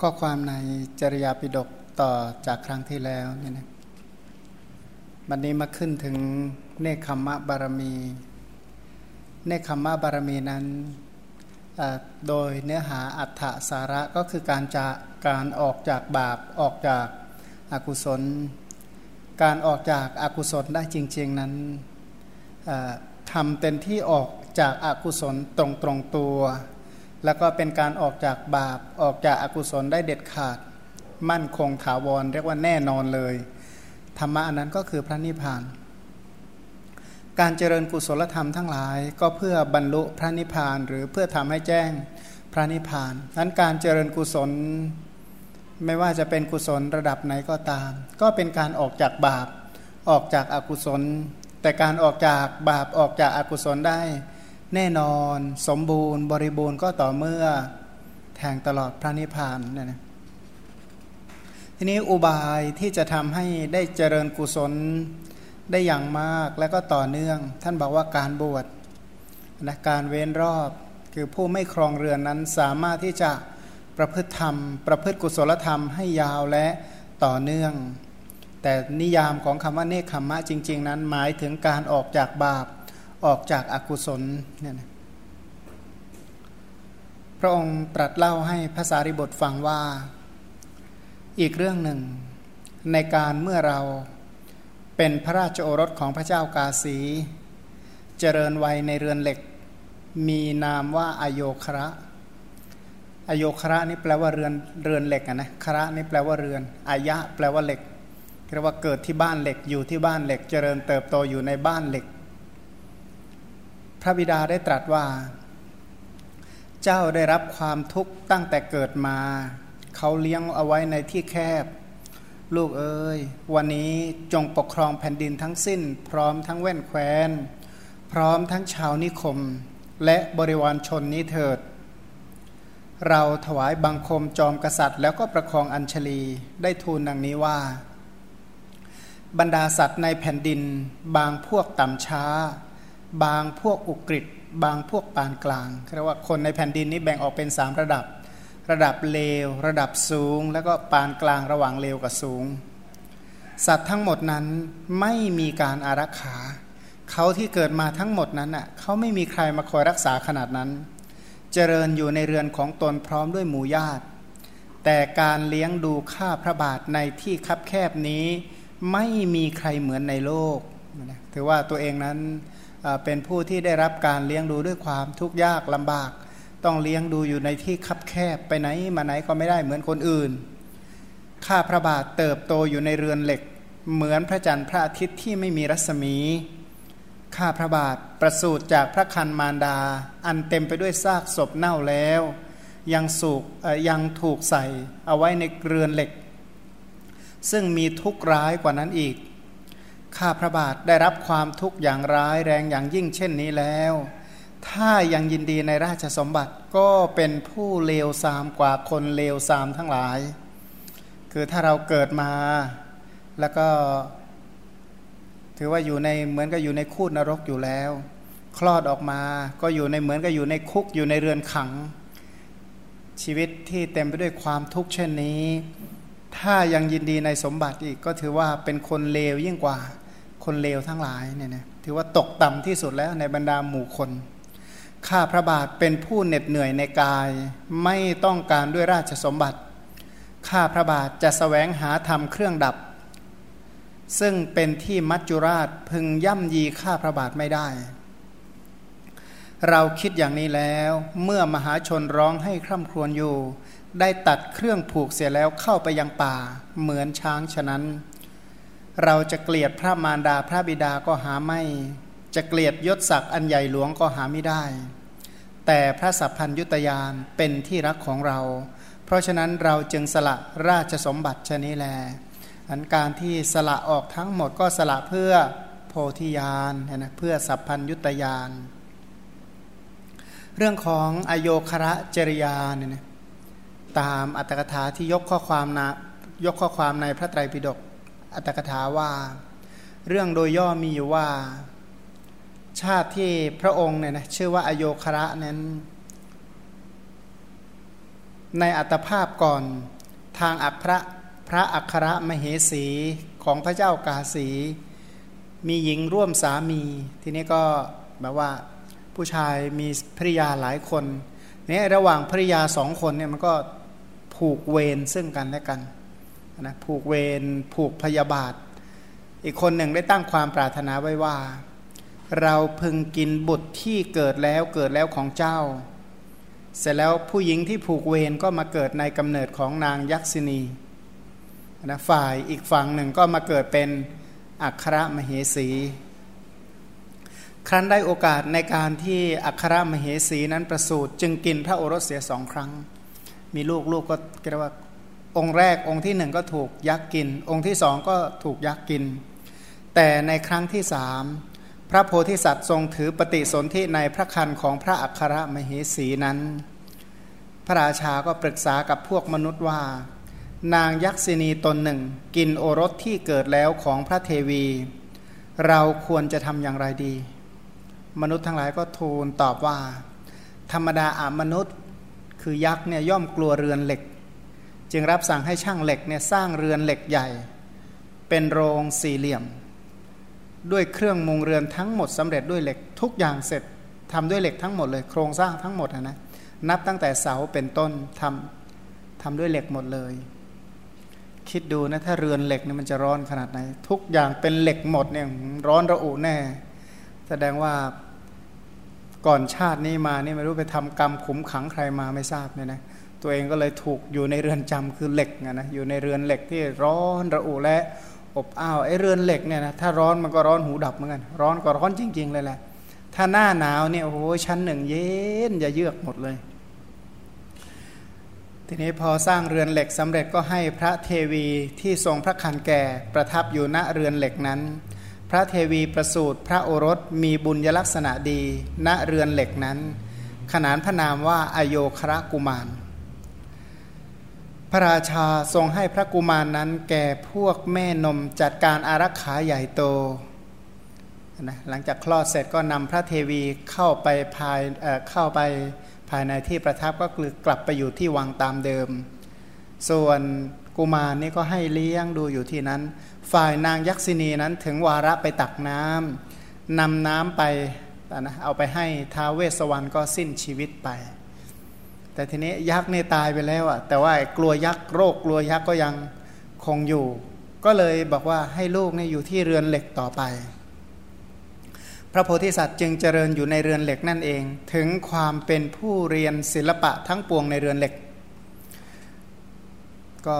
ข้อความในจริยาปิฎกต่อจากครั้งที่แล้วเนี่ยนะวันนี้มาขึ้นถึงเนคขมมะบารมี เนคขมมะบารมีนั้นโดยเนื้อหาอัฏฐสาระก็คือการจากการออกจากบาปออกจากอากุศล การออกจากอากุศลได้จริง ๆนั้นทำเต็มที่ออกจากอากุศลตรงตรงตัว แล้วก็เป็นการออกจากบาปออกจากอากุศลได้เด็ดขาด มั่นคงถาวร เรียกว่าแน่นอนเลย ธรรมะอันนั้นก็คือพระนิพพาน การเจริญกุศลธรรมทั้งหลาย ก็เพื่อบรรลุพระนิพพาน หรือเพื่อทำให้แจ้งพระนิพพานนั้นการเจริญกุศล ไม่ว่าจะเป็นกุศลระดับไหนก็ตาม ก็เป็นการออกจากบาปออกจากอากุศล แต่การออกจากบาปออกจากอากุศลได้ แน่นอนสมบูรณ์ บริบูรณ์ก็ต่อเมื่อแทงตลอดพระนิพพานนี่นะทีนี้อุบายที่จะทำให้ได้เจริญกุศลได้อย่างมากและก็ต่อเนื่อง ท่านบอกว่าการบวชนะการเว้นรอบคือผู้ไม่ครองเรือนนั้นสามารถที่จะประพฤติธรรม ประพฤติกุศลธรรมให้ยาวและต่อเนื่อง แต่นิยามของคำว่าเนคขมมะจริง ๆ นั้นหมายถึงการออกจากบาป ออกจากอากุศลเนี่ยนะพระองค์ตรัสเล่าให้ภาษาริบทฟังว่า อีกเรื่องหนึ่ง ในการเมื่อเราเป็นพระราชโอรสของพระเจ้ากาสี เจริญวัยในเรือนเหล็ก มีนามว่าอโยคระอโยคระนี่แปลว่าเรือนเรือนเหล็กนะคระนี่แปลว่าเรือนอายะ แปลว่าเหล็กเรียกว่าเกิดที่บ้านเหล็กอยู่ที่บ้านเหล็ก เจริญเติบโตอยู่ในบ้านเหล็ก พระบิดาได้ตรัสว่า เจ้าได้รับความทุกข์ตั้งแต่เกิดมา เขาเลี้ยงเอาไว้ในที่แคบ ลูกเอ้ย วันนี้จงปกครองแผ่นดินทั้งสิ้น พร้อมทั้งแว่นแคว้น พร้อมทั้งชาวนิคม และบริวารชนนี้เถิด เราถวายบังคมจอมกษัตริย์ แล้วก็ประคองอัญชลีได้ทูลดังนี้ว่า บรรดาสัตว์ในแผ่นดิน บางพวกต่ำช้า บางพวกอุกฤษบางพวกปานกลางเรียกว่าคนในแผ่นดินนี้แบ่งออกเป็นสามระดับ ระดับเลว ระดับสูง แล้วก็ปานกลางระหว่างเลวกับสูง สัตว์ทั้งหมดนั้นไม่มีการอารักขาเขาที่เกิดมาทั้งหมดนั้นอะเขาไม่มีใครมาคอยรักษาขนาดนั้น เจริญอยู่ในเรือนของตนพร้อมด้วยหมู่ญาติ แต่การเลี้ยงดูข้าพระบาทในที่คับแคบนี้ ไม่มีใครเหมือนในโลกถือว่าตัวเองนั้น เป็นผู้ที่ได้รับการเลี้ยงดูด้วยความทุกข์ยากลำบาก ต้องเลี้ยงดูอยู่ในที่คับแคบไปไหนมาไหนก็ไม่ได้เหมือนคนอื่น ข้าพระบาทเติบโตอยู่ในเรือนเหล็ก เหมือนพระจันทร์พระอาทิตย์ที่ไม่มีรัศมี ข้าพระบาทประสูติจากพระคันมารดา อันเต็มไปด้วยซากศพเน่าแล้ว ยังสูกยังถูกใส่เอาไว้ในเรือนเหล็ก ซึ่งมีทุกข์ร้ายกว่านั้นอีก ข้าพระบาทได้รับความทุกข์อย่างร้ายแรงอย่างยิ่งเช่นนี้แล้ว ถ้ายังยินดีในราชสมบัติก็เป็นผู้เลวทรามกว่าคนเลวทรามทั้งหลาย คือถ้าเราเกิดมาแล้วก็ถือว่าอยู่ในเหมือนกับอยู่ในคูดนรกอยู่แล้ว คลอดออกมาก็อยู่ในเหมือนกับอยู่ในคุกอยู่ในเรือนขัง ชีวิตที่เต็มไปด้วยความทุกข์เช่นนี้ ถ้ายังยินดีในสมบัติอีกก็ถือว่าเป็นคนเลวยิ่งกว่า คนเลวทั้งหลายเนี่ยนะถือว่าตกต่ำที่สุดแล้วในบรรดาหมู่คน ข้าพระบาทเป็นผู้เหน็ดเหนื่อยในกายไม่ต้องการด้วยราชสมบัติ ข้าพระบาทจะสแสวงหาธรรมเครื่องดับ ซึ่งเป็นที่มัจจุราชพึงย่ำยีข้าพระบาทไม่ได้ เราคิดอย่างนี้แล้วเมื่อมหาชนร้องให้คร่ำครวญอยู่ ได้ตัดเครื่องผูกเสียแล้วเข้าไปยังป่าเหมือนช้างฉะนั้น เราจะเกลียดพระมารดาพระบิดาก็หาไม่ จะเกลียดยศศักดิ์อันใหญ่หลวงก็หาไม่ได้ แต่พระสัพพัญยุตยานเป็นที่รักของเรา เพราะฉะนั้นเราจึงสละราชสมบัติชนี้แล อันการที่สละออกทั้งหมดก็สละเพื่อโพธิญาณนะเพื่อสัพพัญยุตยาน เรื่องของอโยคระจริยาเนี่ยตามอัตถกถาที่ยกข้อความนะยกข้อความในพระไตรปิฎก อัตถกถาว่า เรื่องโดยย่อมีอยู่ว่า ชาติที่พระองค์เนี่ยนะชื่อว่าอโยคระนั้น ในอัตภาพก่อนทางอัครพระอัครมเหสีของพระเจ้ากาสี มีหญิงร่วมสามี ทีนี้ก็แบบว่าผู้ชายมีภริยาหลายคนเนี่ยระหว่างภริยาสองคนเนี่ยมันก็ผูกเวรซึ่งกันและกัน นะผูกเวรผูกพยาบาท อีกคนหนึ่งได้ตั้งความปรารถนาไว้ว่า เราพึงกินบุตรที่เกิดแล้วเกิดแล้วของเจ้า เสร็จแล้วผู้หญิงที่ผูกเวรก็มาเกิดในกำเนิดของนางยักษินีนะฝ่ายอีกฝั่งหนึ่งก็มาเกิดเป็นอัครมเหสี ครั้นได้โอกาสในการที่อัครมเหสีนั้นประสูติจึงกินพระโอรสเสียสองครั้ง มีลูกลูกก็เรียกว่า องค์แรกองค์ที่หนึ่งก็ถูกยักษ์กิน องค์ที่สองก็ถูกยักษ์กิน แต่ในครั้งที่สามพระโพธิสัตว์ทรงถือปฏิสนธิในพระคันของพระอัครมเหสีนั้น พระราชาก็ปรึกษากับพวกมนุษย์ว่า นางยักษินีตนหนึ่ง กินโอรสที่เกิดแล้วของพระเทวี เราควรจะทำอย่างไรดี มนุษย์ทั้งหลายก็ทูลตอบว่า ธรรมดาอามนุษย์ คือยักษ์เนี่ยย่อมกลัวเรือนเหล็ก จึงรับสั่งให้ช่างเหล็กเนี่ยสร้างเรือนเหล็กใหญ่ เป็นโรงสี่เหลี่ยม ด้วยเครื่องมุงเรือนทั้งหมดสำเร็จด้วยเหล็กทุกอย่างเสร็จทำด้วยเหล็กทั้งหมดเลย โครงสร้างทั้งหมดนะนับตั้งแต่เสาเป็นต้นทำทำด้วยเหล็กหมดเลย คิดดูนะถ้าเรือนเหล็กเนี่ยมันจะร้อนขนาดไหน ทุกอย่างเป็นเหล็กหมดเนี่ยร้อนระอุแน่ แสดงว่าก่อนชาตินี้มานี่ไม่รู้ไปทำกรรมขุมขังใครมาไม่ทราบเนี่ยนะ ตัวเองก็เลยถูกอยู่ในเรือนจำคือเหล็กนะอยู่ในเรือนเหล็กที่ร้อนระอุและอบอ้าวไอ้เรือนเหล็กเนี่ยนะถ้าร้อนมันก็ร้อนหูดับเหมือนกัน ร้อนก็ร้อนจริง ๆ เลยแหละถ้าหน้าหนาวเนี่ยโอ้โหชั้นหนึ่งเย็นอย่าเยือกหมดเลย ทีนี้พอสร้างเรือนเหล็กสำเร็จก็ให้พระเทวีที่ทรงพระคันแก่ประทับอยู่ณเรือนเหล็กนั้น พระเทวีประสูติพระโอรสมีบุญยลักษณะดี ณเรือนเหล็กนั้น ขนานพระนามว่าอโยครกุมาร ระราชาทรงให้พระกุมารนนั้นแก่พวกแม่นมจัดการอารักขาใหญ่โตนะหลังจากคลอดเสร็จก็นำพระเทวีเข้าไปภายเเข้าไปภายในที่ประทับก็กลับไปอยู่ที่วังตามเดิม ส่วนกุมารนี่ก็ให้เลี้ยงดูอยู่ที่นั้น ฝ่ายนางยักษินีนั้นถึงวาระไปตักน้ำนำน้ำไปนะเอาไปให้ท้าเวสวรรณก็สิ้นชีวิตไป แต่ทีนี้ยักษ์เนี่ยตายไปแล้วอะแต่ว่ากลัวยักษ์โรคกลัวยักษ์ก็ยังคงอยู่ ก็เลยบอกว่าให้ลูกเนี่ยอยู่ที่เรือนเหล็กต่อไป พระโพธิสัตว์จึงเจริญอยู่ในเรือนเหล็กนั่นเอง ถึงความเป็นผู้เรียนศิลปะทั้งปวงในเรือนเหล็ก ก็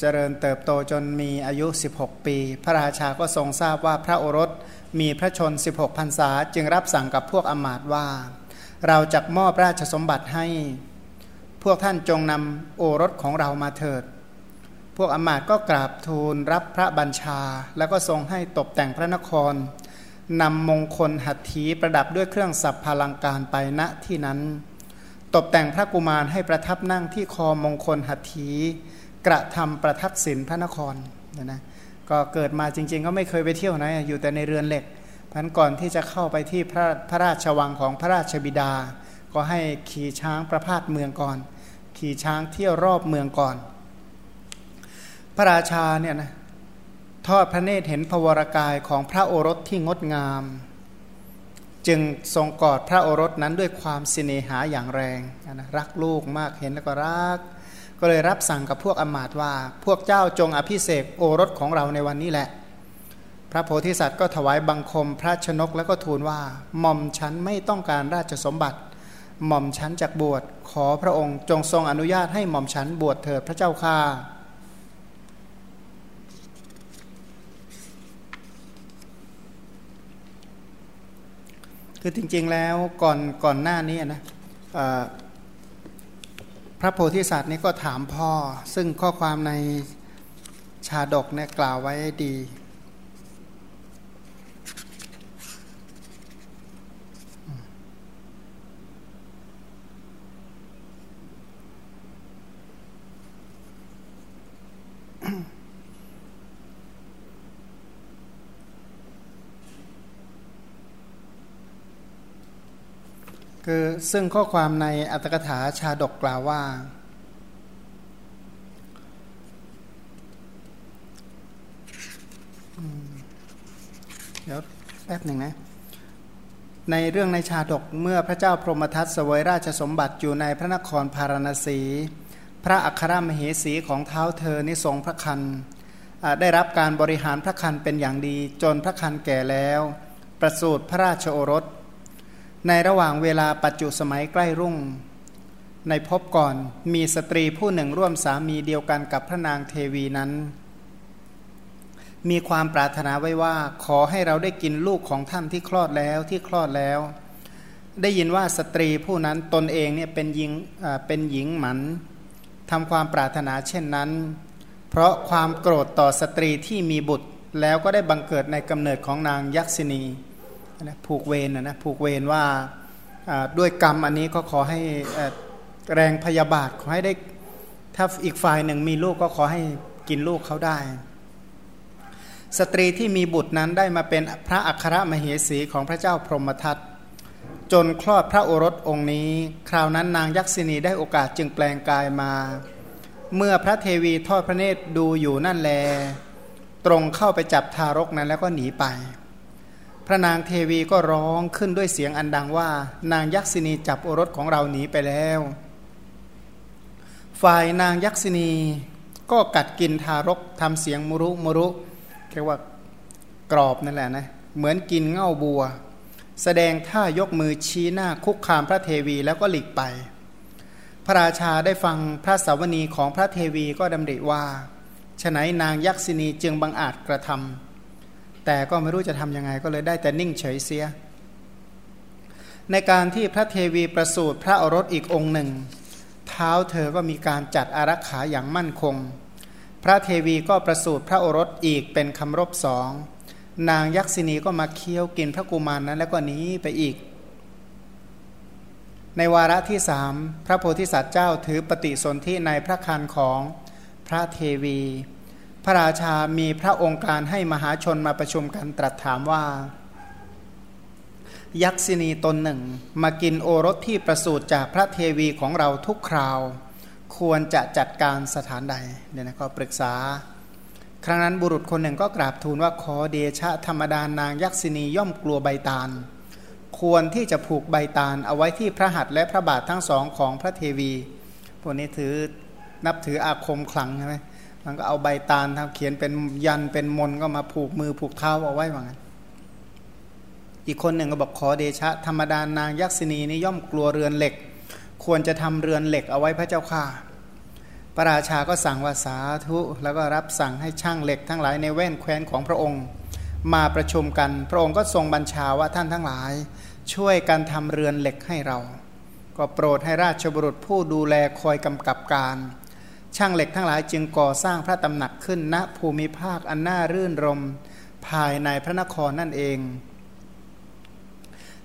เจริญเติบโตจนมีอายุ 16 ปี พระราชาก็ทรงทราบว่าพระโอรสมีพระชน 16พรรษา จึงรับสั่งกับพวกอมาตว่า เราจะมอบราชสมบัติให้ พวกท่านจงนำโอรสของเรามาเถิด พวกอมาตก็กราบทูลรับพระบัญชา แล้วก็ทรงให้ตกแต่งพระนครนำมงคลหัตถีประดับด้วยเครื่องสับพลังการไปณที่นั้น ตกแต่งพระกุมารให้ประทับนั่งที่คอมงคลหัตถีกระทำประทักษิณพระนครนะนะก็เกิดมาจริง ๆ ก็ไม่เคยไปเที่ยวไหนอยู่แต่ในเรือนเหล็กพันก่อนที่จะเข้าไปที่พระพระราชวังของพระราชบิดา ก็ให้ขี่ช้างประพาสเมืองก่อน ขี่ช้างเที่ยวรอบเมืองก่อน พระราชาเนี่ยนะทอดพระเนตรเห็นพวรกายของพระโอรสที่งดงาม จึงทรงกอดพระโอรสนั้นด้วยความสิเนหาอย่างแรงนะรักลูกมากเห็นแล้วก็รัก ก็เลยรับสั่งกับพวกอมาตว่า พวกเจ้าจงอภิเษกโอรสของเราในวันนี้แหละ พระโพธิสัตว์ก็ถวายบังคมพระชนกแล้วก็ทูลว่าหม่อมฉันไม่ต้องการราชสมบัติ หม่อมฉันจากบวชขอพระองค์จงทรงอนุญาตให้หม่อมฉันบวชเถิดพระเจ้าค่าคือจริงๆแล้วก่อนก่อนหน้านี้นะพระโพธิสัตว์นี่ก็ถามพ่อ ซึ่งข้อความในชาดกเนี่ยกล่าวไว้ดี คือซึ่งข้อความในอัตถกถาชาดกกล่าวว่า เดี๋ยวแป๊บหนึ่งนะ ในเรื่องในชาดกเมื่อพระเจ้าพรหมทัตเสวยราชสมบัติอยู่ในพระนครพาราณสี พระอัครมเหสีของเท้าเธอนิทรงพระคันได้รับการบริหารพระคันเป็นอย่างดีจนพระคันแก่แล้ว ประสูติพระราชโอรส ในระหว่างเวลาปัจจุสมัยใกล้รุ่ง ในพบก่อนมีสตรีผู้หนึ่งร่วมสามีเดียวกันกับพระนางเทวีนั้น มีความปรารถนาไว้ว่าขอให้เราได้กินลูกของท่านที่คลอดแล้วที่คลอดแล้ว ได้ยินว่าสตรีผู้นั้นตนเองเนี่ยเป็นหญิงเป็นหญิงหมันทำความปรารถนาเช่นนั้น เพราะความโกรธต่อสตรีที่มีบุตรแล้วก็ได้บังเกิดในกำเนิดของนางยักษินี นะผูกเวรนะนะผูกเวรว่าด้วยกรรมอันนี้ก็ขอให้แรงพยาบาทขอให้ได้ถ้าอีกฝ่ายหนึ่งมีลูกก็ขอให้กินลูกเขาได้ สตรีที่มีบุตรนั้นได้มาเป็นพระอัครมเหสีของพระเจ้าพรหมทัตจนคลอดพระโอรสองค์นี้ คราวนั้นนางยักษินีได้โอกาสจึงแปลงกายมา เมื่อพระเทวีทอดพระเนตรดูอยู่นั่นแล ตรงเข้าไปจับทารกนั้นแล้วก็หนีไป พระนางเทวีก็ร้องขึ้นด้วยเสียงอันดังว่า นางยักษินีจับโอรสของเราหนีไปแล้ว ฝ่ายนางยักษินีก็กัดกินทารกทำเสียงมุรุมุรุเรียกว่ากรอบนั่นแหละนะเหมือนกินเง่าบัว แสดงท่ายกมือชี้หน้าคุกคามพระเทวีแล้วก็หลีกไป พระราชาได้ฟังพระสาวนีของพระเทวีก็ดำริว่าฉนัยนางยักษินีจึงบังอาจกระทำ แต่ก็ไม่รู้จะทำยังไงก็เลยได้แต่นิ่งเฉยเสีย ในการที่พระเทวีประสูติพระอรสอีกองค์หนึ่ง เท้าเธอก็มีการจัดอารักขาอย่างมั่นคง พระเทวีก็ประสูติพระโอรสอีกเป็นคำรบสอง นางยักษินีก็มาเคี้ยวกินพระกุมารนนั้นแล้วก็หนีไปอีก ในวาระที่สามพระโพธิสัตว์เจ้าถือปฏิสนธิในพระคันของพระเทวี พระราชามีพระองค์การให้มหาชนมาประชุมกันตรัสถามว่า ยักษินีตนหนึ่ง มากินโอรสที่ประสูติจากพระเทวีของเราทุกคราว ควรจะจัดการสถานใดเนี่ยนะก็ปรึกษา ครั้งนั้นบุรุษคนหนึ่งก็กราบทูลว่าขอเดชะธรรมดานางยักษินีย่อมกลัวใบตาล ควรที่จะผูกใบตาลเอาไว้ที่พระหัตถ์และพระบาททั้งสองของพระเทวีพวกนี้ถือนับถืออาคมขลังใช่ไหม มันก็เอาใบตาลทำเขียนเป็นยันเป็นมนก็มาผูกมือผูกเท้าเอาไว้ว่างั้นอีกคนหนึ่งก็บอกขอเดชะ ธรรมดานางยักษินีนี่ย่อมกลัวเรือนเหล็ก ควรจะทำเรือนเหล็กเอาไว้พระเจ้าค่ะ พระราชาก็สั่งว่าสาธุแล้วก็รับสั่งให้ช่างเหล็กทั้งหลายในแว่นแคว้นของพระองค์ มาประชุมกัน พระองค์ก็ทรงบัญชาว่าท่านทั้งหลาย ช่วยกันทำเรือนเหล็กให้เรา ก็โปรดให้ราชบุรุษผู้ดูแลคอยกำกับการ ช่างเหล็กทั้งหลายจึงก่อสร้างพระตำหนักขึ้นณภูมิภาคอันน่ารื่นรม ภายในพระนครนั่นเอง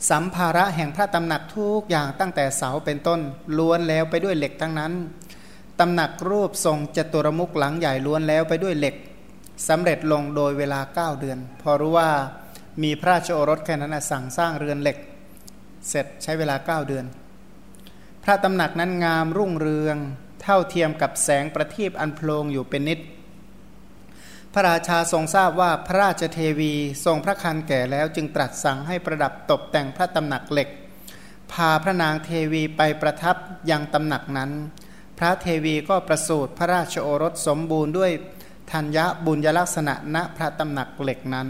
สัมภาระแห่งพระตำหนักทุกอย่างตั้งแต่เสาเป็นต้นล้วนแล้วไปด้วยเหล็กทั้งนั้นตำหนักรูปทรงจตุรมุกหลังใหญ่ล้วนแล้วไปด้วยเหล็กสำเร็จลงโดยเวลา 9 เดือน พอรู้ว่ามีพระราชโอรสแค่นั้นสั่งสร้างเรือนเหล็ก เสร็จใช้เวลา 9 เดือน พระตำหนักนั้นงามรุ่งเรือง ท่าเทียมกับแสงประทีปอันโพลงอยู่เป็นนิด พระราชาทรงทราบว่าพระราชเทวีทรงพระคันแก่แล้วจึงตรัสสั่งให้ประดับตกแต่งพระตำหนักเหล็ก พาพระนางเทวีไปประทับยังตำหนักนั้น พระเทวีก็ประสูติพระราชโอรสสมบูรณ์ด้วยธัญญบุญยลักษณะณพระตำหนักเหล็กนั้น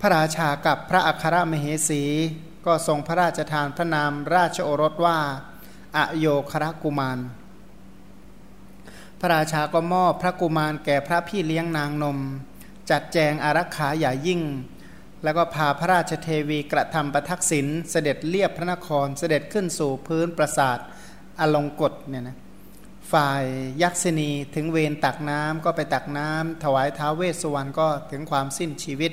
พระราชากับพระอัครมเหสี ก็ทรงพระราชทานพระนามราชโอรสว่า อโยครกุมาร พระราชาก็มอบพระกุมารแก่พระพี่เลี้ยงนางนม จัดแจงอารักขาใหญ่ยิ่ง แล้วก็พาพระราชเทวีกระทำประทักษิณเสด็จเลียบพระนครเสด็จขึ้นสู่พื้นปราสาทอลงกฎเนี่ยนะฝ่ายยักษินีถึงเวรตักน้ำก็ไปตักน้ำถวายท้าวเวสสุวรรณก็ถึงความสิ้นชีวิต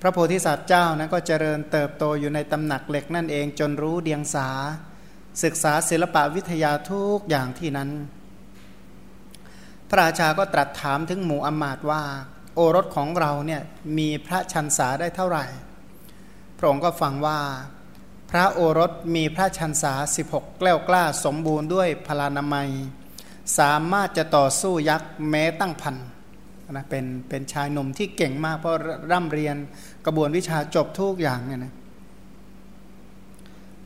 พระโพธิสัตว์เจ้านั้นก็เจริญเติบโตอยู่ในตำหนักเหล็กนั่นเองจนรู้เดียงสา ศึกษาศิลปะวิทยาทุกอย่างที่นั้น พระราชาก็ตรัสถามถึงหมู่อมาตว่า โอรสของเราเนี่ยมีพระชันษาได้เท่าไหร่ พระองค์ก็ฟังว่า พระโอรสมีพระชันษา 16 แกล้วกล้าสมบูรณ์ด้วยพลานามัย สามารถจะต่อสู้ยักษ์แม้ตั้งพันนะเป็นเป็นชายหนุ่มที่เก่งมากเพราะร่ำเรียนกระบวนวิชาจบทุกอย่างเนี่ยนะ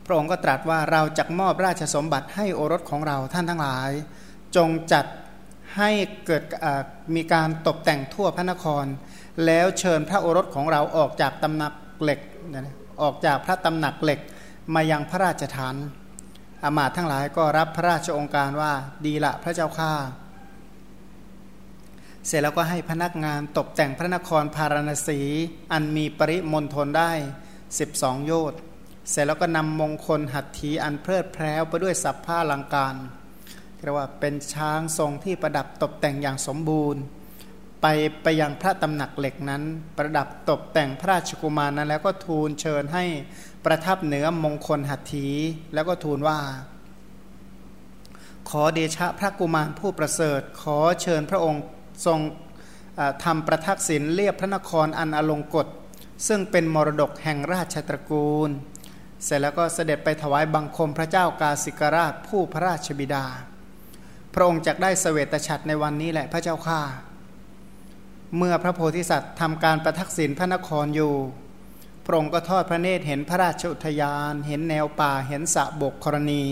พระองค์ก็ตรัสว่าเราจะมอบราชสมบัติให้โอรสของเราท่านทั้งหลาย จงจัด ให้เกิดมีการตกแต่งทั่วพระนคร แล้วเชิญพระโอรสของเราออกจากตำหนักเหล็กออกจากพระตำหนักเหล็กมายังพระราชฐานอามาตทั้งหลายก็รับพระราชองค์การว่าดีละพระเจ้าข้าเสร็จแล้วก็ให้พนักงานตกแต่งพระนครพาราณสี อันมีปริมณฑลได้ 12 โยชน์เสร็จแล้วก็นำมงคลหัตถีอันเพลิดเพล้วไปด้วยสัพผ้าลังการ เรียกว่าเป็นช้างทรงที่ประดับตกแต่งอย่างสมบูรณ์ ไปไปยังพระตำหนักเหล็กนั้น ประดับตกแต่งพระราชกุมารนั้น แล้วก็ทูลเชิญให้ประทับเหนือมงคลหัตถีแล้วก็ทูลว่า ขอเดชะพระกุมารผู้ประเสริฐ ขอเชิญพระองค์ทรงทำประทักษิณเรียบพระนครอันอลงกฎซึ่งเป็นมรดกแห่งราชตระกูล เสร็จแล้วก็เสด็จไปถวายบังคมพระเจ้ากาสิกราชผู้พระราชบิดา ระองค์จะได้เสวตฉัตรในวันนี้แหละพระเจ้าข้าเมื่อพระโพธิสัตว์ทำการประทักษิณพระนครอยู่ พระองค์ก็ทอดพระเนตรเห็นพระราชอุทยาน เห็นแนวป่า เห็นสระบกกรณี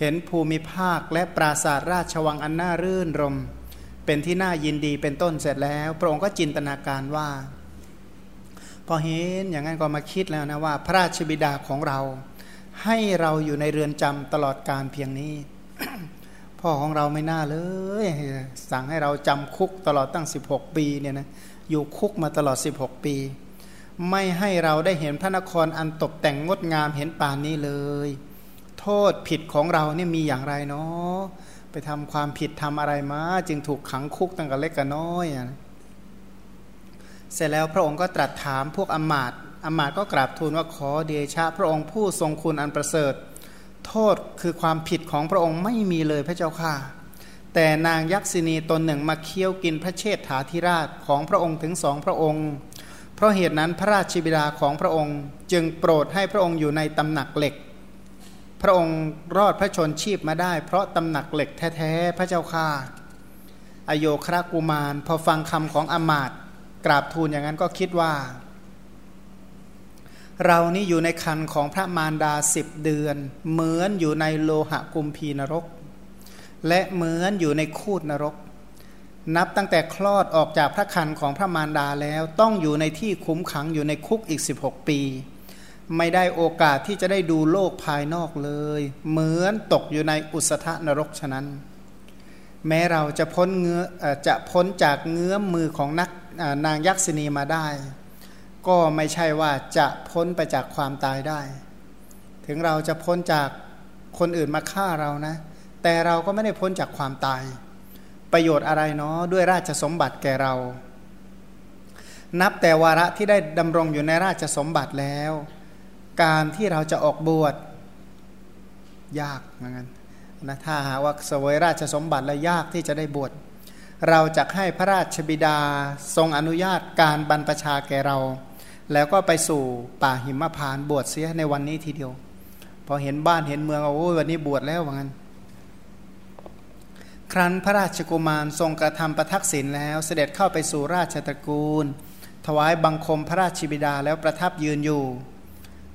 เห็นภูมิภาคและปราสาทราชวังอันน่ารื่นรม เป็นที่น่ายินดีเป็นต้นเสร็จแล้ว พระองค์ก็จินตนาการว่า พอเห็นอย่างนั้นก็มาคิดแล้วนะว่าพระราชบิดาของเรา ให้เราอยู่ในเรือนจำตลอดการเพียงนี้ พ่อของเราไม่น่าเลย สั่งให้เราจำคุกตลอดตั้ง 16 ปีเนี่ยนะอยู่คุกมาตลอด 16 ปี ไม่ให้เราได้เห็นพระนครอันตกแต่งงดงามเห็นป่านนี้เลย โทษผิดของเราเนี่ยมีอย่างไรเนาะไปทำความผิดทำอะไรมา จึงถูกขังคุกตั้งแต่เล็กกับน้อยเสร็จแล้วพระองค์ก็ตรัสถามพวกอมาตอมาตก็กราบทูลว่าขอเดชะ พระองค์ผู้ทรงคุณอันประเสริฐ โทษคือความผิดของพระองค์ไม่มีเลยพระเจ้าค่ะ แต่นางยักษินีตนหนึ่งมาเคี้ยวกินพระเชษฐาธิราชของพระองค์ถึงสองพระองค์ เพราะเหตุนั้นพระราชบิดาของพระองค์จึงโปรดให้พระองค์อยู่ในตำหนักเหล็ก พระองค์รอดพระชนชีพมาได้ เพราะตำหนักเหล็กแท้ๆพระเจ้าค่าอโยครากุมารพอฟังคำของอมาตกราบทูลอย่างนั้นก็คิดว่า เรานี่อยู่ในคันของพระมารดาสิบเดือน เหมือนอยู่ในโลหะกุมพีนรก และเหมือนอยู่ในคูดนรก นับตั้งแต่คลอดออกจากพระคันของพระมารดาแล้วต้องอยู่ในที่คุ้มขังอยู่ในคุกอีก 16 ปี ไม่ได้โอกาสที่จะได้ดูโลกภายนอกเลย เหมือนตกอยู่ในอุสธนรกฉะนั้น แม้เราจะพ้นเงื้อจะพ้นจากเงื้อมมือของนักนางยักษินีมาได้ ก็ไม่ใช่ว่าจะพ้นไปจากความตายได้ ถึงเราจะพ้นจากคนอื่นมาฆ่าเรานะ แต่เราก็ไม่ได้พ้นจากความตาย ประโยชน์อะไรเนาะด้วยราชสมบัติแก่เรา นับแต่วาระที่ได้ดำรงอยู่ในราชสมบัติแล้ว การที่เราจะออกบวชยากเหมือนกันนะถ้าหาว่าสวยราชสมบัติแล้วยากที่จะได้บวชเราจะให้พระราชบิดาทรงอนุญาตการบรรพชาแก่เรา แล้วก็ไปสู่ป่าหิมพานบวชเสียในวันนี้ทีเดียว พอเห็นบ้านเห็นเมืองโอ้วันนี้บวชแล้วเหมือนกันครั้นพระราชกุมารทรงกระทำประทักษิณแล้ว เสด็จเข้าไปสู่ราชตระกูล ถวายบังคมพระราชบิดาแล้วประทับยืนอยู่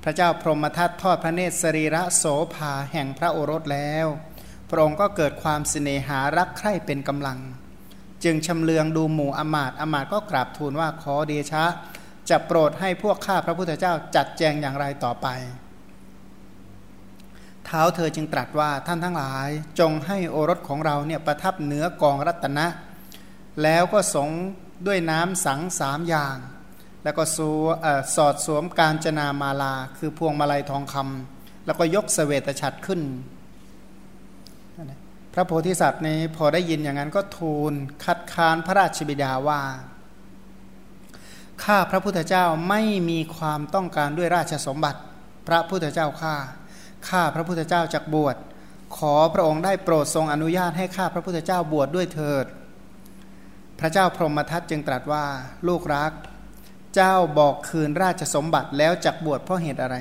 พระเจ้าพรหมทัตทอดพระเนตรสรีระโสภาแห่งพระโอรสแล้ว พระองค์ก็เกิดความเสน่หารักใคร่เป็นกำลัง จึงชำเลืองดูหมู่อมาตอมาตก็กราบทูลว่าขอเดชะ จะโปรดให้พวกข้าพระพุทธเจ้าจัดแจงอย่างไรต่อไป เท้าเธอจึงตรัสว่าท่านทั้งหลายจงให้โอรสของเราเนี่ยประทับเหนือกองรัตนะ แล้วก็สงด้วยน้ำสังสามอย่าง แล้วก็สูสอดสวมการจนามาลา คือพวงมาลัยทองคำแล้วก็ยกเสวตฉัตรขึ้น พระโพธิสัตว์นี้พอได้ยินอย่างนั้นก็ทูลคัดค้านพระราชบิดาว่า ข้าพระพุทธเจ้าไม่มีความต้องการด้วยราชสมบัติ พระพุทธเจ้าข้าข้าพระพุทธเจ้าจักบวช ขอพระองค์ได้โปรดทรงอนุญาตให้ข้าพระพุทธเจ้าบวชดด้วยเถิด พระเจ้าพรหมทัตจึงตรัสว่าลูกรัก เจ้าบอกคืนราชสมบัติแล้วจักบวชเพราะเหตุอะไร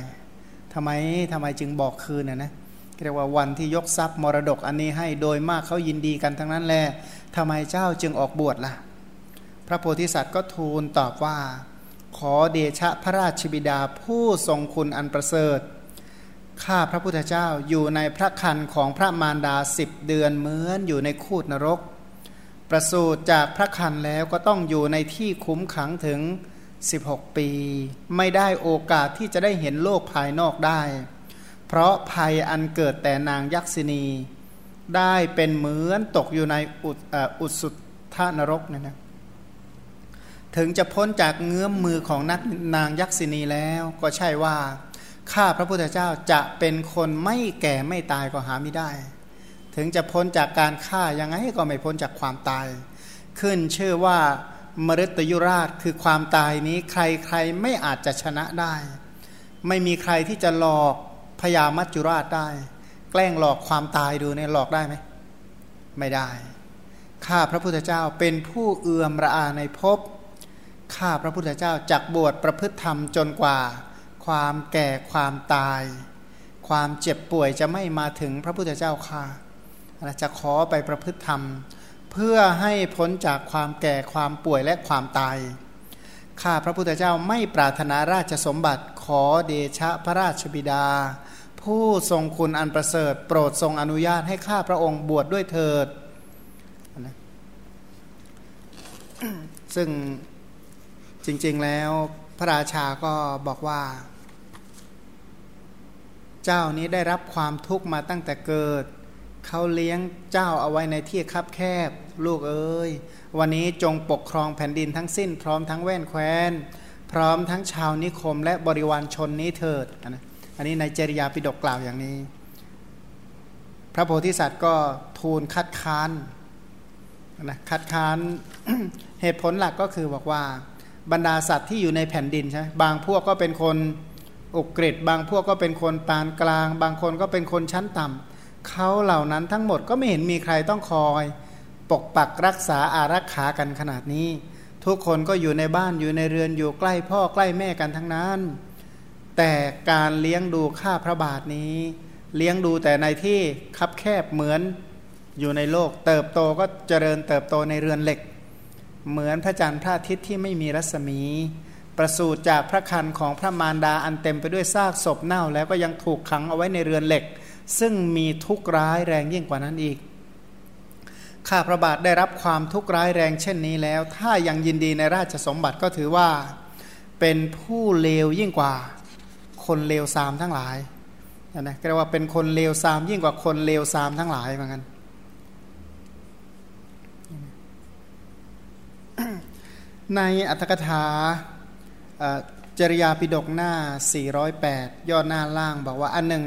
ทำไมทำไมจึงบอกคืนนะนะเรียกว่าวันที่ยกทรัพย์มรดกอันนี้ให้โดยมากเขายินดีกันทั้งนั้นแหละทำไมเจ้าจึงออกบวชล่ะ พระโพธิสัตว์ก็ทูลตอบว่า ขอเดชะพระราชบิดาผู้ทรงคุณอันประเสริฐ ข้าพระพุทธเจ้าอยู่ในพระคันของพระมารดาสิบเดือนเหมือนอยู่ในคูดนรก ประสูติจากพระคันแล้วก็ต้องอยู่ในที่คุ้มขังถึง 16 ปี ไม่ได้โอกาสที่จะได้เห็นโลกภายนอกได้ เพราะภัยอันเกิดแต่นางยักษินี ได้เป็นเหมือนตกอยู่ในอุอุสุทธานรกเนี่ยนะ ถึงจะพ้นจากเงื้อมมือของนักนางยักษินีแล้วก็ใช่ว่า ข้าพระพุทธเจ้าจะเป็นคนไม่แก่ไม่ตายก็หาไม่ได้ ถึงจะพ้นจากการฆ่ายังไงก็ไม่พ้นจากความตาย ขึ้นชื่อว่ามฤตยุราชคือความตายนี้ใครใครไม่อาจจะชนะได้ ไม่มีใครที่จะหลอกพญามัจจุราชได้ แกล้งหลอกความตายดูเนี่ยหลอกได้ไหมไม่ได้ ข้าพระพุทธเจ้าเป็นผู้เอื่อมระอาในภพ ข้าพระพุทธเจ้าจักบวชประพฤติธรรมจนกว่า ความแก่ความตาย ความเจ็บป่วยจะไม่มาถึงพระพุทธเจ้าข้าจะขอไปประพฤติธรรม เพื่อให้พ้นจากความแก่ความป่วยและความตายข้าพระพุทธเจ้าไม่ปรารถนาราชสมบัติขอเดชะพระราชบิดา ผู้ทรงคุณอันประเสริฐ โปรดทรงอนุญาตให้ข้าพระองค์บวชดด้วยเถิด ซึ่ง จริงๆแล้วพระราชาก็บอกว่า เจ้านี้ได้รับความทุกข์มาตั้งแต่เกิด เขาเลี้ยงเจ้าเอาไว้ในที่คับแคบ ลูกเอ้ย วันนี้จงปกครองแผ่นดินทั้งสิ้น พร้อมทั้งแว่นแคว้น พร้อมทั้งชาวนิคมและบริวารชนนี้เถิดอันนี้ในเจริยาปิฎกกล่าวอย่างนี้ พระโพธิสัตว์ก็ทูลคัดค้านนะคัดค้านเหตุผลหลักก็คือบอกว่า บรรดาสัตว์ที่อยู่ในแผ่นดินใช่บางพวกก็เป็นคนอุกฤษบางพวกก็เป็นคนปานกลาง บางคนก็เป็นคนชั้นต่ำเขาเหล่านั้นทั้งหมดก็ไม่เห็นมีใครต้องคอย ปกปักรักษาอารักขากันขนาดนี้ ทุกคนก็อยู่ในบ้านอยู่ในเรือนอยู่ใกล้พ่อใกล้แม่กันทั้งนั้น แต่การเลี้ยงดูข้าพระบาทนี้ เลี้ยงดูแต่ในที่คับแคบเหมือนอยู่ในโลก เติบโตก็เจริญเติบโตในเรือนเหล็ก เหมือนพระจันทร์พระอาทิตย์ที่ไม่มีรัศมี ประสูติจากพระคันของพระมารดาอันเต็มไปด้วยซากศพเน่า แล้วก็ยังถูกขังเอาไว้ในเรือนเหล็ก ซึ่งมีทุกข์ร้ายแรงยิ่งกว่านั้นอีกข้าพระบาทได้รับความทุกข์ร้ายแรงเช่นนี้แล้ว ถ้ายังยินดีในราชสมบัติก็ถือว่า เป็นผู้เลวยิ่งกว่า คนเลวซามทั้งหลายนะเรียกว่าเป็นคนเลวซามยิ่งกว่าคนเลวซามทั้งหลายเหมือนกัน ในอัตถกถาจริยาปิดกหน้า 408ยอดหน้าล่างบอกว่าอันหนึ่ง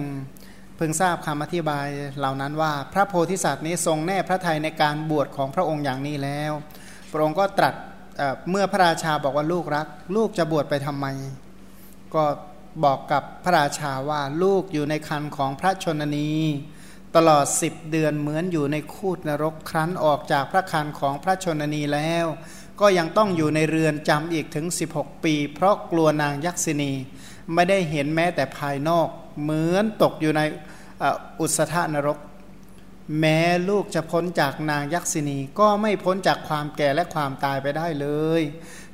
เพิ่งทราบคำอธิบายเหล่านั้นว่า พระโพธิสัตว์นี้ทรงแน่พระทัยในการบวชของพระองค์อย่างนี้แล้ว พระองค์ก็ตรัสเมื่อพระราชาบอกว่าลูกรัก ลูกจะบวชไปทำไม ก็บอกกับพระราชาว่าลูกอยู่ในคันของพระชนนี ตลอดสิบเดือนเหมือนอยู่ในคูดนรกครั้นออกจากพระคันของพระชนนีแล้ว ก็ยังต้องอยู่ในเรือนจำอีกถึง 16 ปี เพราะกลัวนางยักษินีไม่ได้เห็นแม้แต่ภายนอก เหมือนตกอยู่ในอุสธานรก แม้ลูกจะพ้นจากนางยักษินีก็ไม่พ้นจากความแก่และความตายไปได้เลย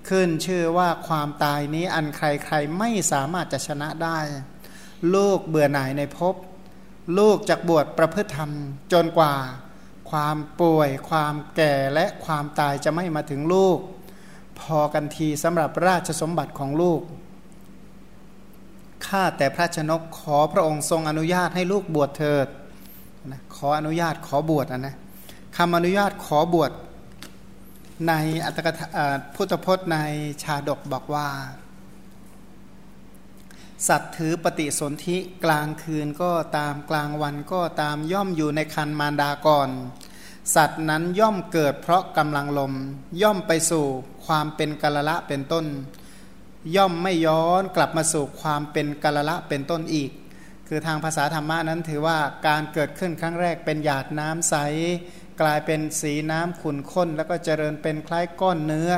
ขึ้นชื่อว่าความตายนี้อันใครๆไม่สามารถจะชนะได้ ลูกเบื่อหน่ายในภพลูกจะบวชประพฤติธรรมจนกว่า ความป่วย ความแก่และความตายจะไม่มาถึงลูก พอกันทีสำหรับราชสมบัติของลูกข้าแต่พระชนกขอพระองค์ทรงอนุญาตให้ลูกบวชเถิดนะขออนุญาตขอบวชนะนะคำอนุญาตขอบวชในอัตถกถาพุทธพจน์ในชาดกบอกว่า สัตว์ถือปฏิสนธิกลางคืนก็ตามกลางวันก็ตามย่อมอยู่ในคันมารดาก่อน สัตว์นั้นย่อมเกิดเพราะกำลังลม ย่อมไปสู่ความเป็นกาละเป็นต้น ย่อมไม่ย้อนกลับมาสู่ความเป็นกาละเป็นต้นอีก คือทางภาษาธรรมะนั้นถือว่าการเกิดขึ้นครั้งแรกเป็นหยาดน้ำใส กลายเป็นสีน้ำขุ่นข้น แล้วก็เจริญเป็นคล้ายก้อนเนื้อ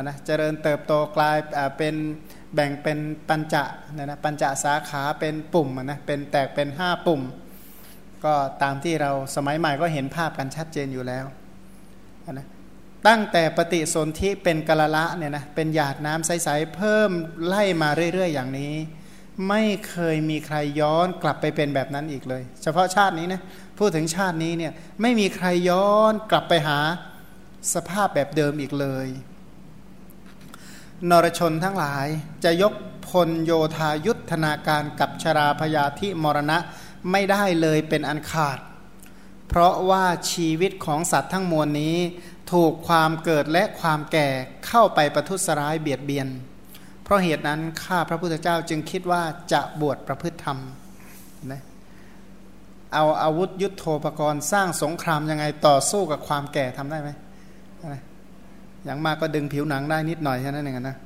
นะเจริญเติบโตกลายเป็น แบ่งเป็นปัญจะนะปัญจะสาขาเป็นปุ่มนะเป็นแตกเป็นห้าปุ่ม ก็ตามที่เราสมัยใหม่ก็เห็นภาพกันชัดเจนอยู่แล้วนะตั้งแต่ปฏิสนธิเป็นกะละละเนี่ยนะเป็นหยาดน้ำใสๆเพิ่มไล่มาเรื่อย ๆ อย่างนี้ ไม่เคยมีใครย้อนกลับไปเป็นแบบนั้นอีกเลย เฉพาะชาตินี้นะพูดถึงชาตินี้เนี่ยไม่มีใครย้อนกลับไปหาสภาพแบบเดิมอีกเลย นรชนทั้งหลายจะยกพลโยธายุทธนาการกับชราพยาธิมรณะไม่ได้เลยเป็นอันขาด เพราะว่าชีวิตของสัตว์ทั้งมวลนี้ ถูกความเกิดและความแก่เข้าไปประทุษร้ายเบียดเบียน เพราะเหตุนั้นข้าพระพุทธเจ้าจึงคิดว่าจะบวชประพฤติธรรมนะเอาอาวุธยุโทโธปกรณ์สร้างสงครามยังไงต่อสู้กับความแก่ทำได้ไหม อย่างมากก็ดึงผิวหนังได้นิดหน่อยแค่นั้นเองนะ